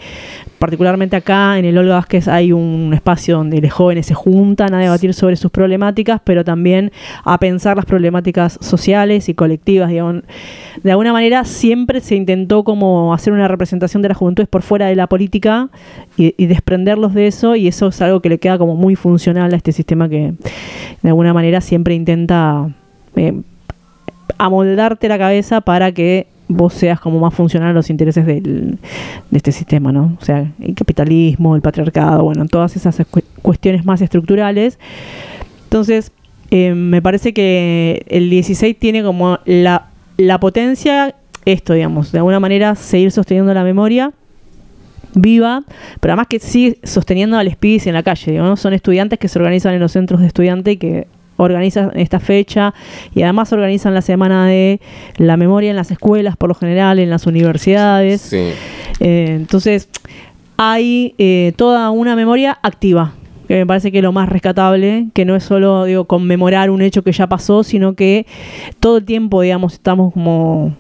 particularmente acá en el Olga Vázquez hay un espacio donde los jóvenes se juntan a debatir sobre sus problemáticas, pero también a pensar las problemáticas sociales y colectivas. De alguna manera siempre se intentó como hacer una representación de las juventudes por fuera de la política y desprenderlos de eso y eso es algo que le queda como muy funcional a este sistema que de alguna manera siempre intenta eh, amoldarte la cabeza para que vos seas como más funcional a los intereses de este sistema, ¿no? O sea, el capitalismo, el patriarcado, bueno, todas esas cu- cuestiones más estructurales. Entonces, eh, me parece que el 16 tiene como la, la potencia, esto, digamos, de alguna manera seguir sosteniendo la memoria viva, pero además que sigue sosteniendo a los pibes en la calle, digamos, son estudiantes que se organizan en los centros de estudiante y que organizan esta fecha y además organizan la semana de la memoria en las escuelas por lo general, en las universidades. Sí. Eh, entonces, hay eh, toda una memoria activa, que me parece que es lo más rescatable, que no es solo digo, conmemorar un hecho que ya pasó, sino que todo el tiempo, digamos, estamos como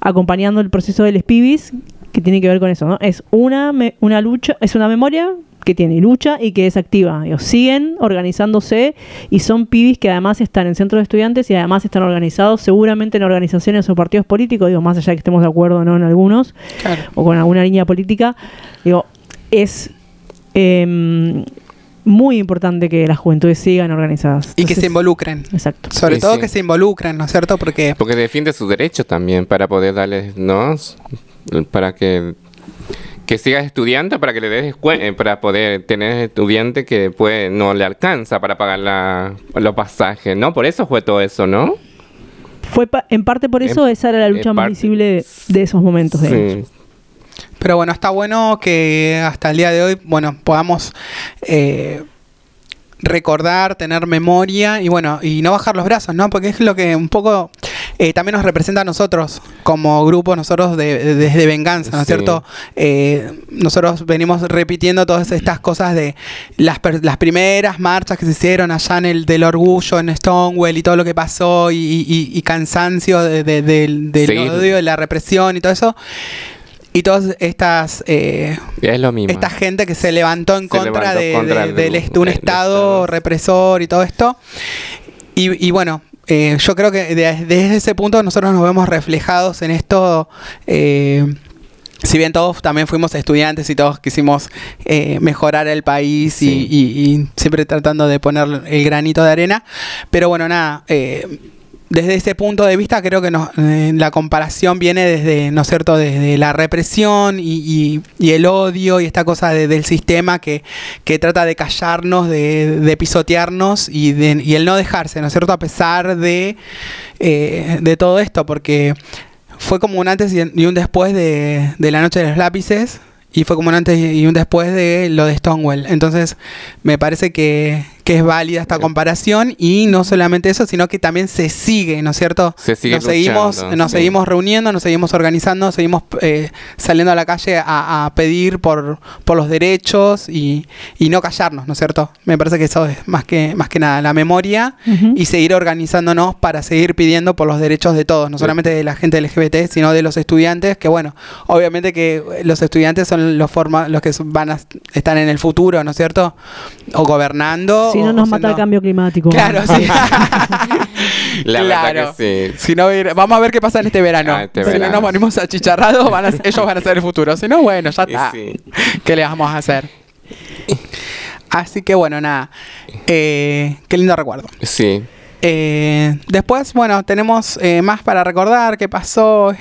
acompañando el proceso del pibis, que tiene que ver con eso, ¿no? Es una, me- una lucha, es una memoria que tiene lucha y que es activa. Digo, siguen organizándose y son pibis que además están en centros de estudiantes y además están organizados seguramente en organizaciones o partidos políticos, digo, más allá de que estemos de acuerdo o no en algunos, Claro. o con alguna línea política, digo, es em, muy importante que las juventudes sigan organizadas. Y que se involucren. Exacto. Sobre Sí, todo sí. que se involucren, ¿no es cierto? Porque Porque defiende sus derechos también para poder darles, ¿no? Para que que sigas estudiando para que le des eh, para poder tener estudiante que pues no le alcanza para pagar la, los pasajes, ¿no? Por eso fue todo eso, ¿no? Fue pa- en parte por eso En- esa era la lucha más visible de, de esos momentos. de hecho. Pero bueno, está bueno que hasta el día de hoy, bueno, podamos eh, recordar, tener memoria y bueno, y no bajar los brazos, ¿no? Porque es lo que un poco eh, también nos representa a nosotros como grupo, nosotros de, de- desde Venganza, ¿no es Sí. cierto? Eh, nosotros venimos repitiendo todas estas cosas de las, las primeras marchas que se hicieron allá en el del orgullo, en Stonewall y todo lo que pasó y, y- y cansancio de- de- del, Sí. odio, de la represión y todo eso. Y todas estas eh, Es lo mismo. esta gente que se levantó en Se contra, levantó de, contra de- el- del est- un Estado. represor y todo esto. Y, y bueno, eh, yo creo que de- desde ese punto nosotros nos vemos reflejados en esto. eh, si bien todos también fuimos estudiantes y todos quisimos eh, mejorar el país y, y siempre tratando de poner el granito de arena, pero bueno, nada, eh, desde ese punto de vista creo que eh, la comparación viene desde, ¿no es cierto?, desde la represión y, el odio y esta cosa de- del sistema que, trata de callarnos, de, pisotearnos y, el no dejarse, ¿no es cierto?, a pesar de, eh, todo esto, porque fue como un antes y y un después de, de la noche de los lápices y fue como un antes y un después de lo de Stonewall. Entonces me parece que, que es válida esta comparación y no solamente eso, sino que también se sigue, ¿no es cierto? Se sigue nos seguimos, nos sí. seguimos reuniendo, nos seguimos organizando, seguimos eh, saliendo a la calle a, a pedir por, por los derechos y, y no callarnos, ¿no es cierto? Me parece que eso es más que, más que nada la memoria y seguir organizándonos para seguir pidiendo por los derechos de todos, no solamente de la gente LGBT, sino de los estudiantes, que bueno, obviamente que los estudiantes son los forma, los que van a estar en el futuro, ¿no es cierto? O gobernando. Si no o nos mata el cambio climático. Claro, sí. (laughs) La Claro. verdad que sí. Si no, vamos a ver qué pasa en este verano. Ah, este si verano. no nos morimos achicharrados, van a- ellos van a ser el futuro. Si no, bueno, ya está. sí. ¿Qué le vamos a hacer? Así que bueno, nada. Eh, qué lindo recuerdo. Sí. Eh, después, bueno, tenemos eh, más para recordar qué pasó. Es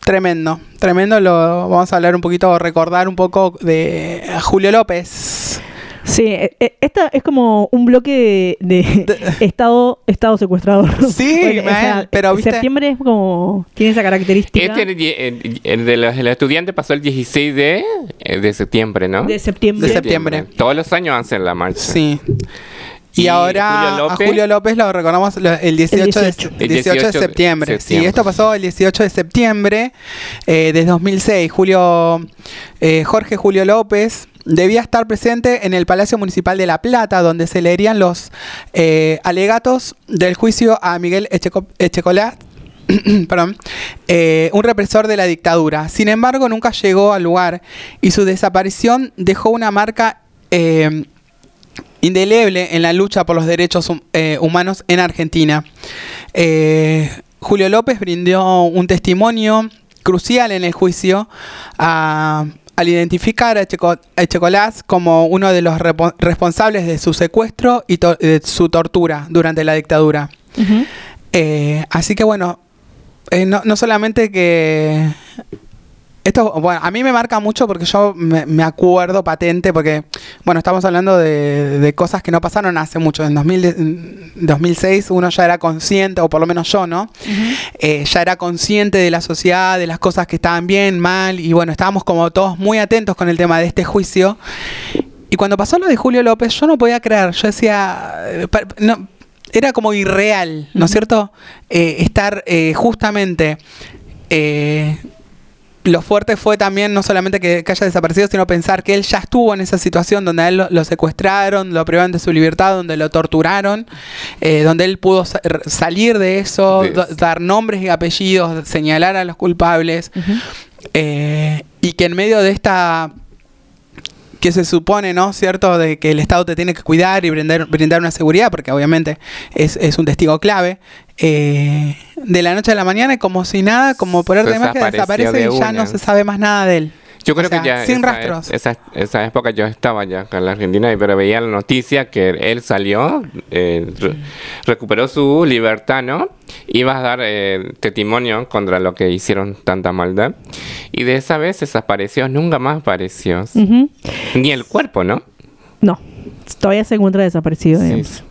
tremendo, tremendo. Lo vamos a hablar un poquito, recordar un poco de Julio López. Sí, eh, eh, esta es como un bloque de, de (laughs) estado estado secuestrador. Sí, (laughs) Porque, man, pero viste- septiembre es como tiene esa característica Este, el, el- el de los, el estudiante pasó el 16 de, eh, de septiembre, ¿no? de septiembre. De septiembre. Todos los años hacen la marcha. Sí. Y, Y ahora Julio a López. Julio López lo recordamos lo- el 18, de- 18. el 18 de 18 de septiembre. Sí, esto pasó el 18 de septiembre eh, de 2006. Julio, eh, Jorge Julio López debía estar presente en el Palacio Municipal de La Plata, donde se leerían los eh, alegatos del juicio a Miguel Echeco- Echecolá, (clears throat) perdón, eh, un represor de la dictadura. Sin embargo, nunca llegó al lugar y su desaparición dejó una marca eh, indeleble en la lucha por los derechos hum- humanos en Argentina. Julio López brindó un testimonio crucial en el juicio a- al identificar a, Checo- a Echecolás como uno de los responsables de su secuestro y de su tortura durante la dictadura. Eh, así que bueno, eh, no, no solamente que... Esto, bueno, a mí me marca mucho porque yo me, me acuerdo patente, porque, bueno, estamos hablando de, de cosas que no pasaron hace mucho. En 2000 de- en 2006 uno ya era consciente, o por lo menos yo, ¿no? Eh, ya era consciente de la sociedad, de las cosas que estaban bien, mal, y bueno, estábamos como todos muy atentos con el tema de este juicio. Y cuando pasó lo de Julio López, yo no podía creer. Yo decía, eh, no, era como irreal, ¿no es cierto? Eh, estar eh, justamente. eh, lo fuerte fue también no solamente que, que haya desaparecido, sino pensar que él ya estuvo en esa situación donde a él lo, lo secuestraron, lo privaron de su libertad, donde lo torturaron, eh, donde él pudo sa- salir de eso, dar nombres y apellidos, señalar a los culpables, eh, y que en medio de esta que se supone, ¿no? ¿Cierto? De que el Estado te tiene que cuidar y brindar, brindar una seguridad, porque obviamente es, es un testigo clave. Eh, de la noche a la mañana, y como si nada, como por arte de magia, desaparece de y ya una. no se sabe más nada de él. Yo creo O sea, que ya sin esa, rastros. Esa, esa época yo estaba ya acá en la Argentina, pero veía la noticia que él salió, eh, re- recuperó su libertad, ¿no? Iba a dar eh, testimonio contra lo que hicieron tanta maldad. Y de esa vez desapareció, nunca más apareció. Ni el cuerpo, ¿no? No, todavía se encuentra desaparecido. Sí, digamos.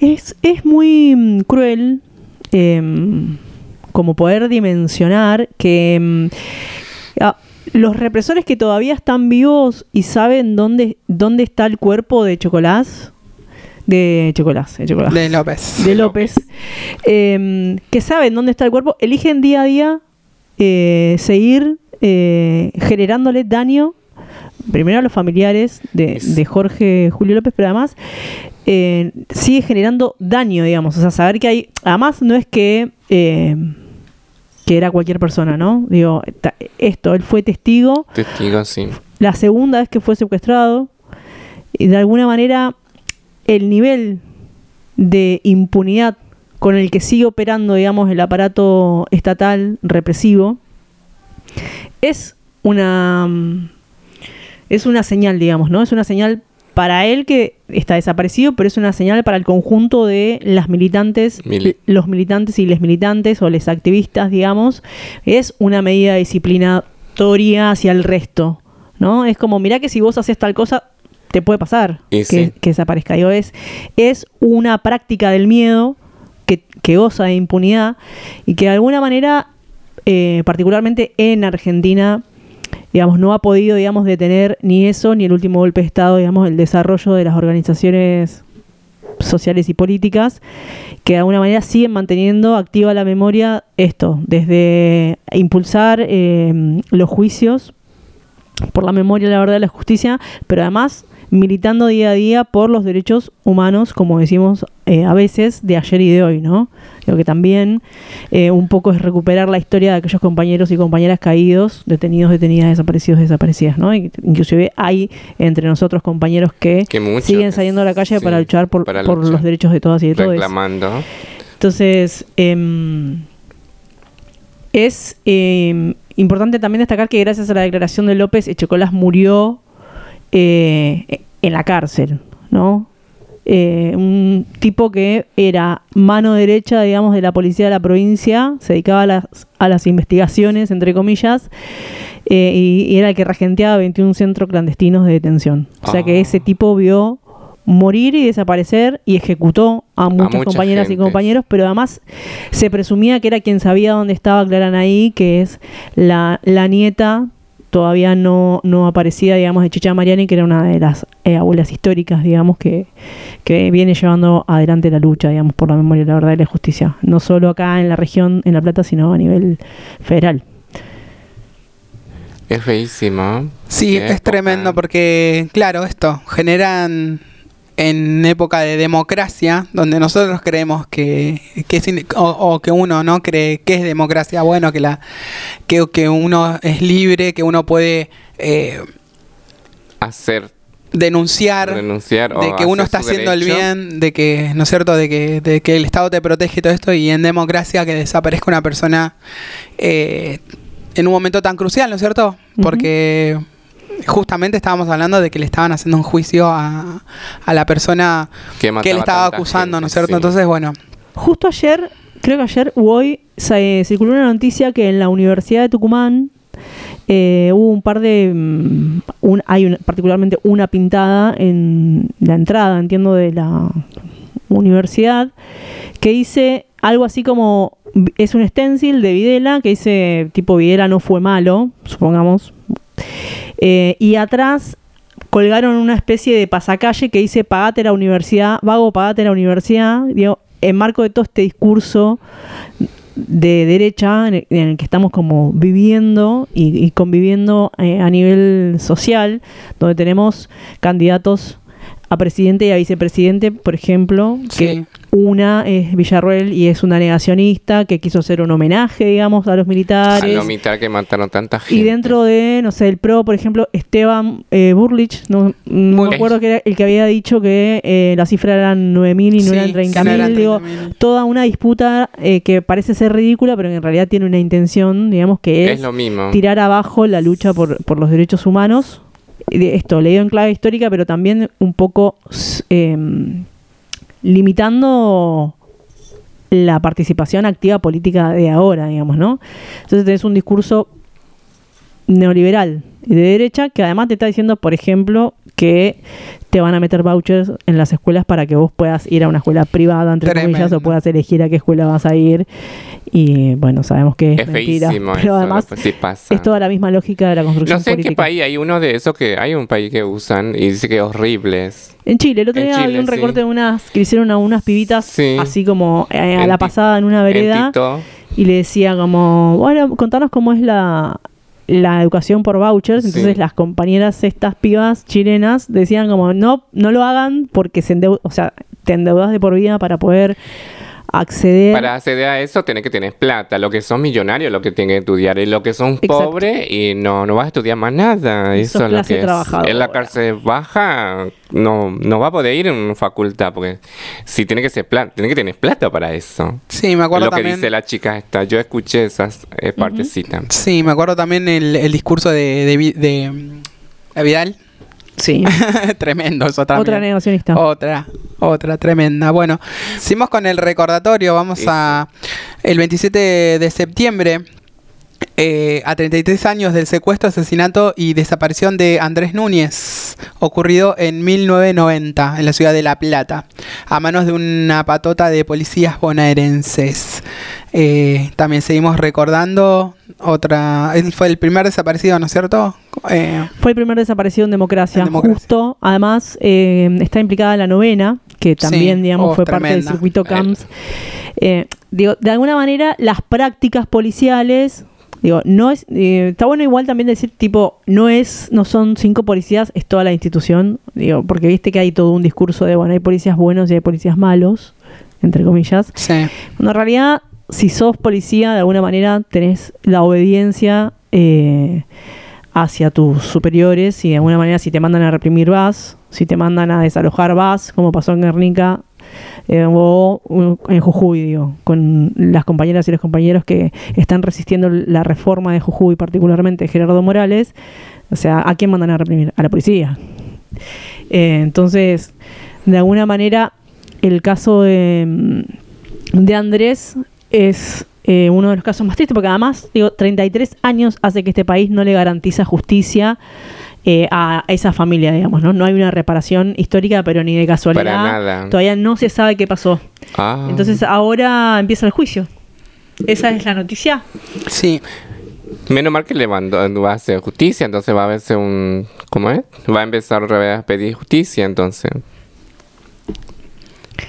Es, es muy mm, cruel em, como poder dimensionar que em, los represores que todavía están vivos y saben dónde, dónde está el cuerpo de Chocolás, de Chocolás, de Chocolás, De López. de López, em, que saben dónde está el cuerpo, eligen día a día eh, seguir eh, generándole daño primero a los familiares de, de Jorge Julio López, pero además eh, sigue generando daño, digamos. O sea, saber que hay. Además, no es que. eh, que era cualquier persona, ¿no? Digo, esto, él fue testigo Testigo, sí. la segunda vez que fue secuestrado y de alguna manera el nivel de impunidad con el que sigue operando, digamos, el aparato estatal represivo es una mm, es una señal, digamos, ¿no? Es una señal para él que está desaparecido, pero es una señal para el conjunto de las militantes, Mili- los militantes y les militantes o les activistas, digamos, es una medida disciplinatoria hacia el resto, ¿no? Es como, mirá que si vos haces tal cosa, te puede pasar que, sí. que desaparezca. Digo, es, es una práctica del miedo que, que goza de impunidad y que de alguna manera, eh, particularmente en Argentina, digamos, no ha podido, digamos, detener ni eso, ni el último golpe de Estado, digamos, el desarrollo de las organizaciones sociales y políticas, que de alguna manera siguen manteniendo activa la memoria esto, desde impulsar eh, los juicios por la memoria, la verdad la justicia, pero además militando día a día por los derechos humanos, como decimos eh, a veces, de ayer y de hoy, ¿no? Creo que también eh, un poco es recuperar la historia de aquellos compañeros y compañeras caídos, detenidos, detenidas, desaparecidos, desaparecidas, ¿no? Inclusive hay entre nosotros compañeros que, siguen saliendo a la calle sí, para luchar por, para por luchar. los derechos de todas y de todos. Reclamando. Entonces, em, es em, importante también destacar que gracias a la declaración de López, Echecolas murió eh, en la cárcel, ¿no? Eh, un tipo que era mano derecha, digamos, de la policía de la provincia, se dedicaba a las, a las investigaciones, entre comillas, eh, y, y era el que regenteaba 21 centros clandestinos de detención. O sea que Ah. ese tipo vio morir y desaparecer y ejecutó a muchas mucha compañeras y compañeros, pero además se presumía que era quien sabía dónde estaba Clara Naí, que es la, la nieta todavía no, no aparecida, digamos, de Chicha Mariani, que era una de las eh, abuelas históricas, digamos, que, que viene llevando adelante la lucha, digamos, por la memoria, la verdad y la justicia. No solo acá en la región, en La Plata, sino a nivel federal. Es feísimo. Sí, es época. tremendo porque, claro, esto, generan en época de democracia, donde nosotros creemos que, que es o, o que uno no cree que es democracia, bueno, que la que, que uno es libre, que uno puede eh, Hacer, denunciar, renunciar o de que uno está haciendo el bien, de que, ¿no es cierto?, de que, de que el Estado te protege y todo esto, y en democracia que desaparezca una persona eh, en un momento tan crucial, ¿no es cierto? Porque justamente estábamos hablando de que le estaban haciendo un juicio a, a la persona Que que le estaba acusando, gente, ¿no es cierto? sí. Entonces, bueno, Justo ayer, creo que ayer u hoy, se circuló una noticia que en la Universidad de Tucumán eh, hubo un par de... mm, un- hay una- particularmente una pintada en la entrada, entiendo, de la universidad, que dice algo así como... Es un stencil de Videla que dice tipo Videla no fue malo, supongamos. Eh, y atrás colgaron una especie de pasacalle que dice pagate la universidad, vago, pagate la universidad. Digo, en marco de todo este discurso de derecha en el, que estamos como viviendo y, y conviviendo eh, a nivel social, donde tenemos candidatos a presidente y a vicepresidente, por ejemplo, que una es Villarruel y es una negacionista que quiso hacer un homenaje, digamos, a los militares. no militar que mataron tanta gente. Y dentro de, no sé, el PRO, por ejemplo, Esteban eh, Burlich, no, no me acuerdo que era el que había dicho que eh, la cifra eran 9.000 y no Sí, eran que no 30.000. eran Digo, 30.000. toda una disputa eh, que parece ser ridícula, pero que en realidad tiene una intención, digamos, que es, Es lo mismo. tirar abajo la lucha por, por los derechos humanos. Esto, leído en clave histórica, pero también un poco em, limitando la participación activa política de ahora, digamos, ¿no? Entonces tenés un discurso neoliberal y de derecha que además te está diciendo, por ejemplo, que te van a meter vouchers en las escuelas para que vos puedas ir a una escuela privada, entre comillas, o puedas elegir a qué escuela vas a ir. Y bueno, sabemos que es, Es mentira, feísimo pero eso, además pues, sí pasa. es toda la misma lógica de la construcción No sé en qué país hay uno de esos que hay un país que usan y dice que es horribles. En Chile, el otro En día Chile, había un sí. recorte de unas que hicieron a unas pibitas Sí. así como eh, a la pasada en una vereda y le decía como, bueno, contanos cómo es la, la educación por vouchers. Sí. Entonces las compañeras, estas pibas chilenas, decían como, no, no lo hagan porque se endeu- o sea, te endeudas de por vida para poder acceder. Para acceder a eso tenés que tener plata. Lo que son millonarios lo que tienen que estudiar. Y lo que son Exacto. pobres y no, no vas a estudiar más nada. Eso es lo que es. En la cárcel baja no, no va a poder ir en una facultad porque si tiene que ser plata, tiene que tener plata para eso. sí, me acuerdo lo que también. dice la chica esta. Yo escuché esas eh, partecitas. Sí, me acuerdo también el, el discurso de, de, de, mm, de Vidal. Sí. (laughs) Tremendo eso también. Otra negacionista. Otra, otra, tremenda. Bueno, seguimos con el recordatorio. Vamos a el 27 de septiembre, eh, a 33 años del secuestro, asesinato y desaparición de Andrés Núñez, ocurrido en 1990 en la ciudad de La Plata, a manos de una patota de policías bonaerenses. Eh, también seguimos recordando otra. Él fue el primer desaparecido, ¿no es cierto? Eh, Fue el primer desaparecido en democracia. En democracia. Justo, además, eh, está implicada la novena, que también, Sí. digamos, Oh, fue parte del circuito CAMS. Eh, digo, de alguna manera, las prácticas policiales. Digo, no es. eh, está bueno igual también decir, tipo, no es, no son cinco policías, es toda la institución. Digo, porque viste que hay todo un discurso de, bueno, hay policías buenos y hay policías malos, entre comillas. sí. Cuando en realidad, si sos policía, de alguna manera tenés la obediencia eh, hacia tus superiores y de alguna manera si te mandan a reprimir vas, si te mandan a desalojar vas, como pasó en Guernica eh, o uh, en Jujuy, digo, con las compañeras y los compañeros que están resistiendo la reforma de Jujuy, particularmente Gerardo Morales. O sea, ¿a quién mandan a reprimir? A la policía. Eh, entonces, de alguna manera, el caso de, de Andrés es eh, uno de los casos más tristes, porque además, digo, 33 años hace que este país no le garantiza justicia eh, a esa familia, digamos, ¿no? No hay una reparación histórica, pero ni de casualidad. Para nada. Todavía no se sabe qué pasó. Ah. Entonces ahora empieza el juicio. Esa es la noticia. Sí. Menos mal que le mandó, va a hacer justicia, entonces va a verse un... ¿Cómo es? Va a empezar otra vez a pedir justicia, entonces.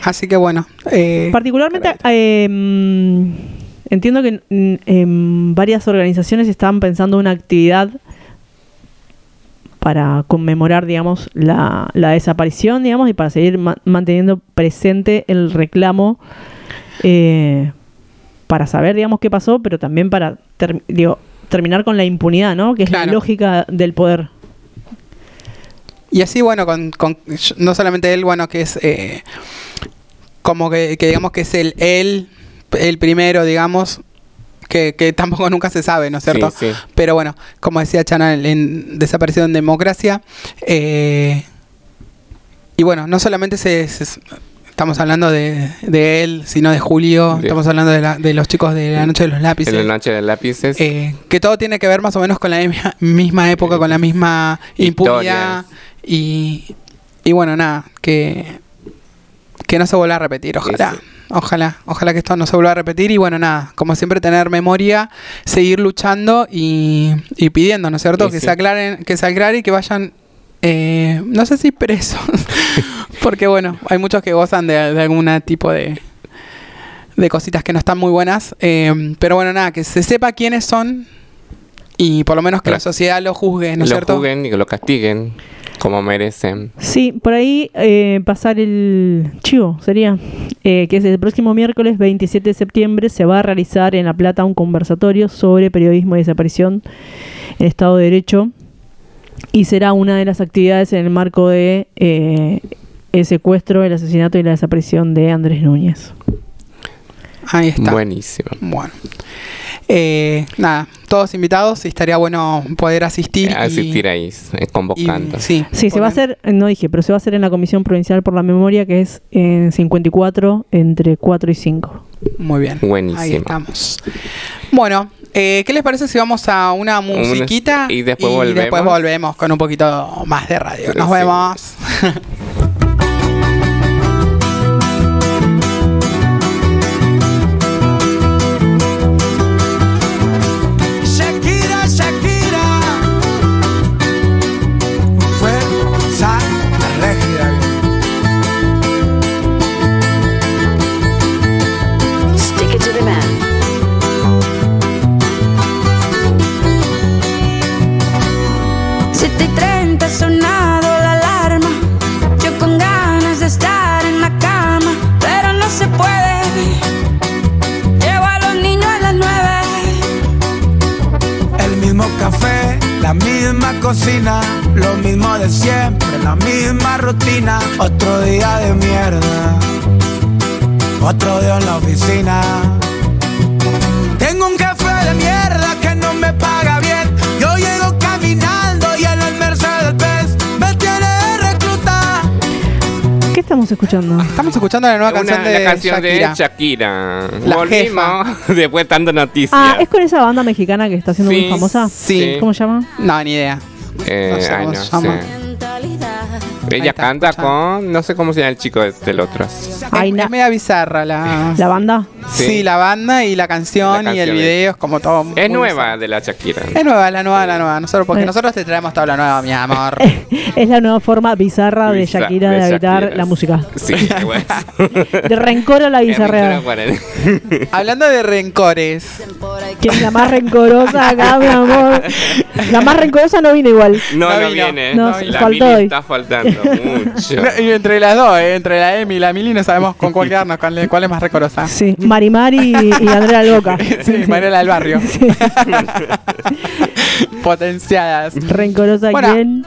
Así que bueno. eh, Particularmente, eh, entiendo que mm, en varias organizaciones están pensando una actividad para conmemorar, digamos, la, la desaparición, digamos, y para seguir ma- manteniendo presente el reclamo eh, para saber, digamos, qué pasó, pero también para ter- digo, terminar con la impunidad, ¿no? Que es Claro. la lógica del poder. Y así, bueno, con, con- no solamente él, bueno, que es eh, como que, que digamos que es el él, el primero, digamos, que, que tampoco nunca se sabe, ¿no es cierto? Sí, sí. Pero bueno, como decía Chana, en, en Desaparecido en Democracia, eh, y bueno, no solamente se, se- estamos hablando de, de él, sino de Julio, De- estamos hablando de, la- de los chicos de la Noche de los Lápices. En la noche de lápices. Eh, que todo tiene que ver más o menos con la misma, misma época, con la misma impunidad. Y, y bueno, nada, que, que no se vuelva a repetir, ojalá. Ojalá, ojalá que esto no se vuelva a repetir y bueno, nada, como siempre tener memoria, seguir luchando y, y pidiendo, ¿no es cierto? Sí, que sí. se aclaren, que se aclare y que vayan, eh, no sé si presos, (laughs) porque bueno, hay muchos que gozan de, de algún tipo de, de cositas que no están muy buenas, eh, pero bueno, nada, que se sepa quiénes son y por lo menos que Claro. la sociedad lo juzgue, ¿no es lo cierto? juzguen y que lo castiguen como merecen. Sí, por ahí eh, pasar el chivo sería, eh, que es el próximo miércoles 27 de septiembre se va a realizar en La Plata un conversatorio sobre periodismo y desaparición en Estado de Derecho y será una de las actividades en el marco de eh, el secuestro, el asesinato y la desaparición de Andrés Núñez. Ahí está. Buenísimo. Bueno. Eh, nada, todos invitados y estaría bueno poder asistir. y- Asistir ahí, eh, y- convocando. sí, Sí, se va a hacer, no dije, pero se va a hacer en la Comisión Provincial por la Memoria que es en 54 entre 4 y 5. Muy bien. Buenísimo. Ahí estamos. Bueno, eh, ¿qué les parece si vamos a una musiquita? y después volvemos. después volvemos con un poquito más de radio. Nos Sí. vemos. (laughs) mismo café, la misma cocina, lo mismo de siempre, la misma rutina. Otro día de mierda, otro día en la oficina. Estamos escuchando? Estamos escuchando la nueva Una- canción de la canción Shakira. de Shakira. La Volvimos (laughs) después de tanta noticia. Ah, es con esa banda mexicana que está siendo Sí, muy famosa. Sí. ¿Cómo se llama? No, ni idea. Eh, no sé ay, cómo no se llama. sé. Ella está, canta escucha. con, no sé cómo se llama el chico este, el otro. Ay, na- Es media bizarra la, la banda. Sí. Sí. la banda y la canción, La y el video es como todo. Es nueva de la Shakira. Es nueva, la nueva, la nueva. Nosotros, porque nosotros te traemos toda la nueva, mi amor. (laughs) Es la nueva forma bizarra de Bizar- Shakira de, de habitar Shakira. la música. Sí, (laughs) bueno. De rencor a la (laughs) bizarrea. Hablando de rencores. ¿Quién es la más rencorosa acá, mi amor? La más rencorosa no vino igual. No, No no, vino. viene. No, la faltó Mili hoy. está faltando mucho. No, y entre las dos, eh, entre la Emi y la Mili, no sabemos con cuál quedarnos, cuál, cuál es más recorosa. Sí, Marimari y, y Andrea Loca. (laughs) Sí, Mariela del Barrio. (laughs) (laughs) Potenciadas. Rencorosa Bueno, quién.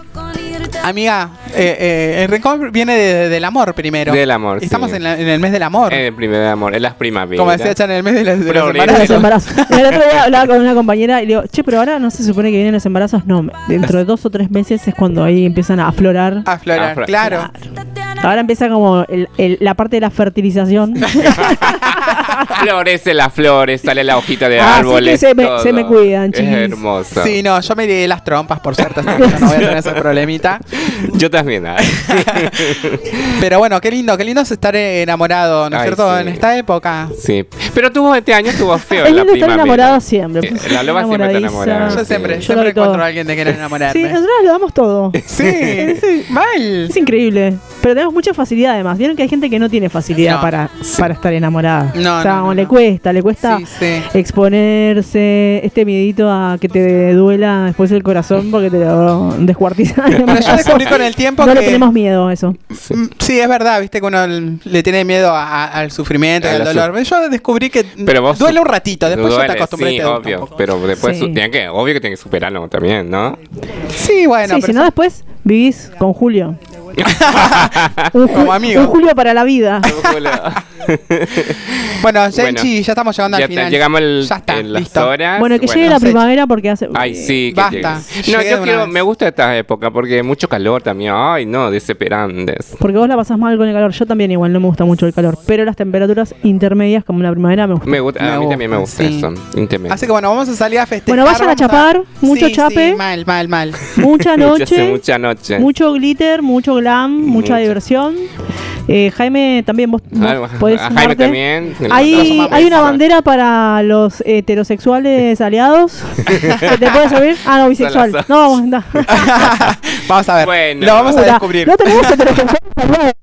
Amiga, eh, eh, el rencor viene de- del amor primero. Del amor, sí. Estamos en, la- en el mes del amor. En el primer amor, en las primaveras. como decía Chan, en el mes de, las- de los embarazos. embarazos. El otro día hablaba con una compañera y le digo, che, pero ahora no se supone que vienen los embarazos. No, dentro de dos o tres meses es cuando ahí empiezan a aflorar. A florar, Afra- claro. Ahora empieza como el- el- la parte de la fertilización. (laughs) (laughs) Florece las flores, sale la hojita de Así árboles. que se me- todo. se me cuidan, Es chiquis. hermoso. Sí, no, yo me di las trompas, por suerte, así que yo no voy a tener ese problemita. (laughs) Yo también. ay. Pero bueno, qué lindo, qué lindo es estar enamorado, ¿no es cierto? sí. En esta época. Sí. Pero tuvo este año estuvo feo Es la lindo estar primavera. enamorado siempre. Eh, pues, la loba siempre está enamorada. Yo sí. siempre, Yo siempre todo. encuentro a alguien de que Sí, enamorarme. nosotros le damos todo. Sí, mal. Es increíble. Pero tenemos mucha facilidad además. Vieron que hay gente que no tiene facilidad No. para, para estar enamorada. No, o sea, no, no, le no. cuesta, le cuesta Sí, sí. exponerse, este miedito a que te duela después el corazón porque te lo descuartizan. Pero yo (laughs) descubrí con el tiempo no que. le tenemos miedo a eso. Mm, Sí, es verdad, viste que uno le tiene miedo a- a- al sufrimiento y A al dolor. Yo descubrí que Pero vos duele un ratito, después ya duele, te acostumbras y sí, te gusta un obvio. Pero después tiene que, obvio que tiene que superarlo también, ¿no? Sí, bueno, sí, pero si no después vivís con Julio. (laughs) Un, ju- Como amigo. un Julio para la vida. (laughs) (laughs) Bueno, Genchi, ya estamos llegando ya al final. llegamos el- ya está, en las listo. horas. Bueno, que llegue la primavera porque hace... Ay, sí, que Basta. llegue. No, yo quiero, me gusta esta época porque mucho calor también. Ay, no, desesperantes. Porque vos la pasás mal con el calor. Yo también igual no me gusta mucho el calor. Pero las temperaturas intermedias como la primavera me gustan. Me gusta, Me a mí también me gusta gusta, sí. eso. intermedio. Así que bueno, vamos a salir a festejar. Bueno, vayan a chapar, mucho Sí, chape. sí, mal, mal, mal. Mucha Mucha, noche. mucha noche. Mucho glitter, mucho mucha Mucho. diversión. Eh, Jaime, también vos, vos Ah, podés a Jaime sumarte. también. le Hay, hay una bandera para los heterosexuales aliados. ¿Que ¿Te puede servir? Ah, no, bisexual. No, vamos, anda. (laughs) vamos a ver. Bueno. Lo vamos a descubrir. No tenemos heterosexuales aliados.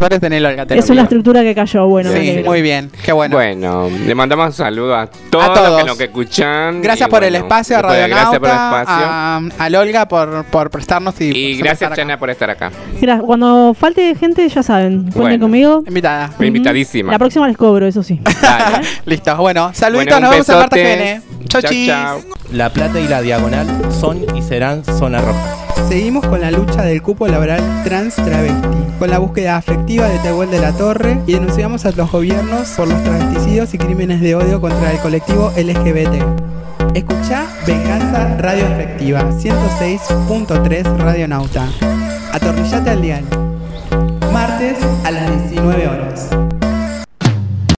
En el Olga, lo Es una estructura que cayó. Bueno, Sí, muy bien. Qué bueno. Bueno, le mandamos un saludo a todos, A todos. los que nos escuchan. Gracias por el bueno, espacio, a Gracias por el espacio. a, Olga por, por prestarnos y, y por siempre gracias. Chana, por estar acá. Mira, cuando falte gente, ya saben. Cuenten Bueno. conmigo. Invitada. Invitadísima. La próxima les cobro, eso sí. Dale. (laughs) Listo. Bueno, saluditos. Bueno, nos vemos el martes que besote. viene. Chau, chau. La Plata y la Diagonal son y serán zona roja. Seguimos con la lucha del cupo laboral trans travesti, con la búsqueda afectiva de Tehuel de la Torre y denunciamos a los gobiernos por los travesticidios y crímenes de odio contra el colectivo LGBT. Escucha Venganza Radio Afectiva 106.3 Radio Nauta. Atornillate al dial. Martes a las 19 horas.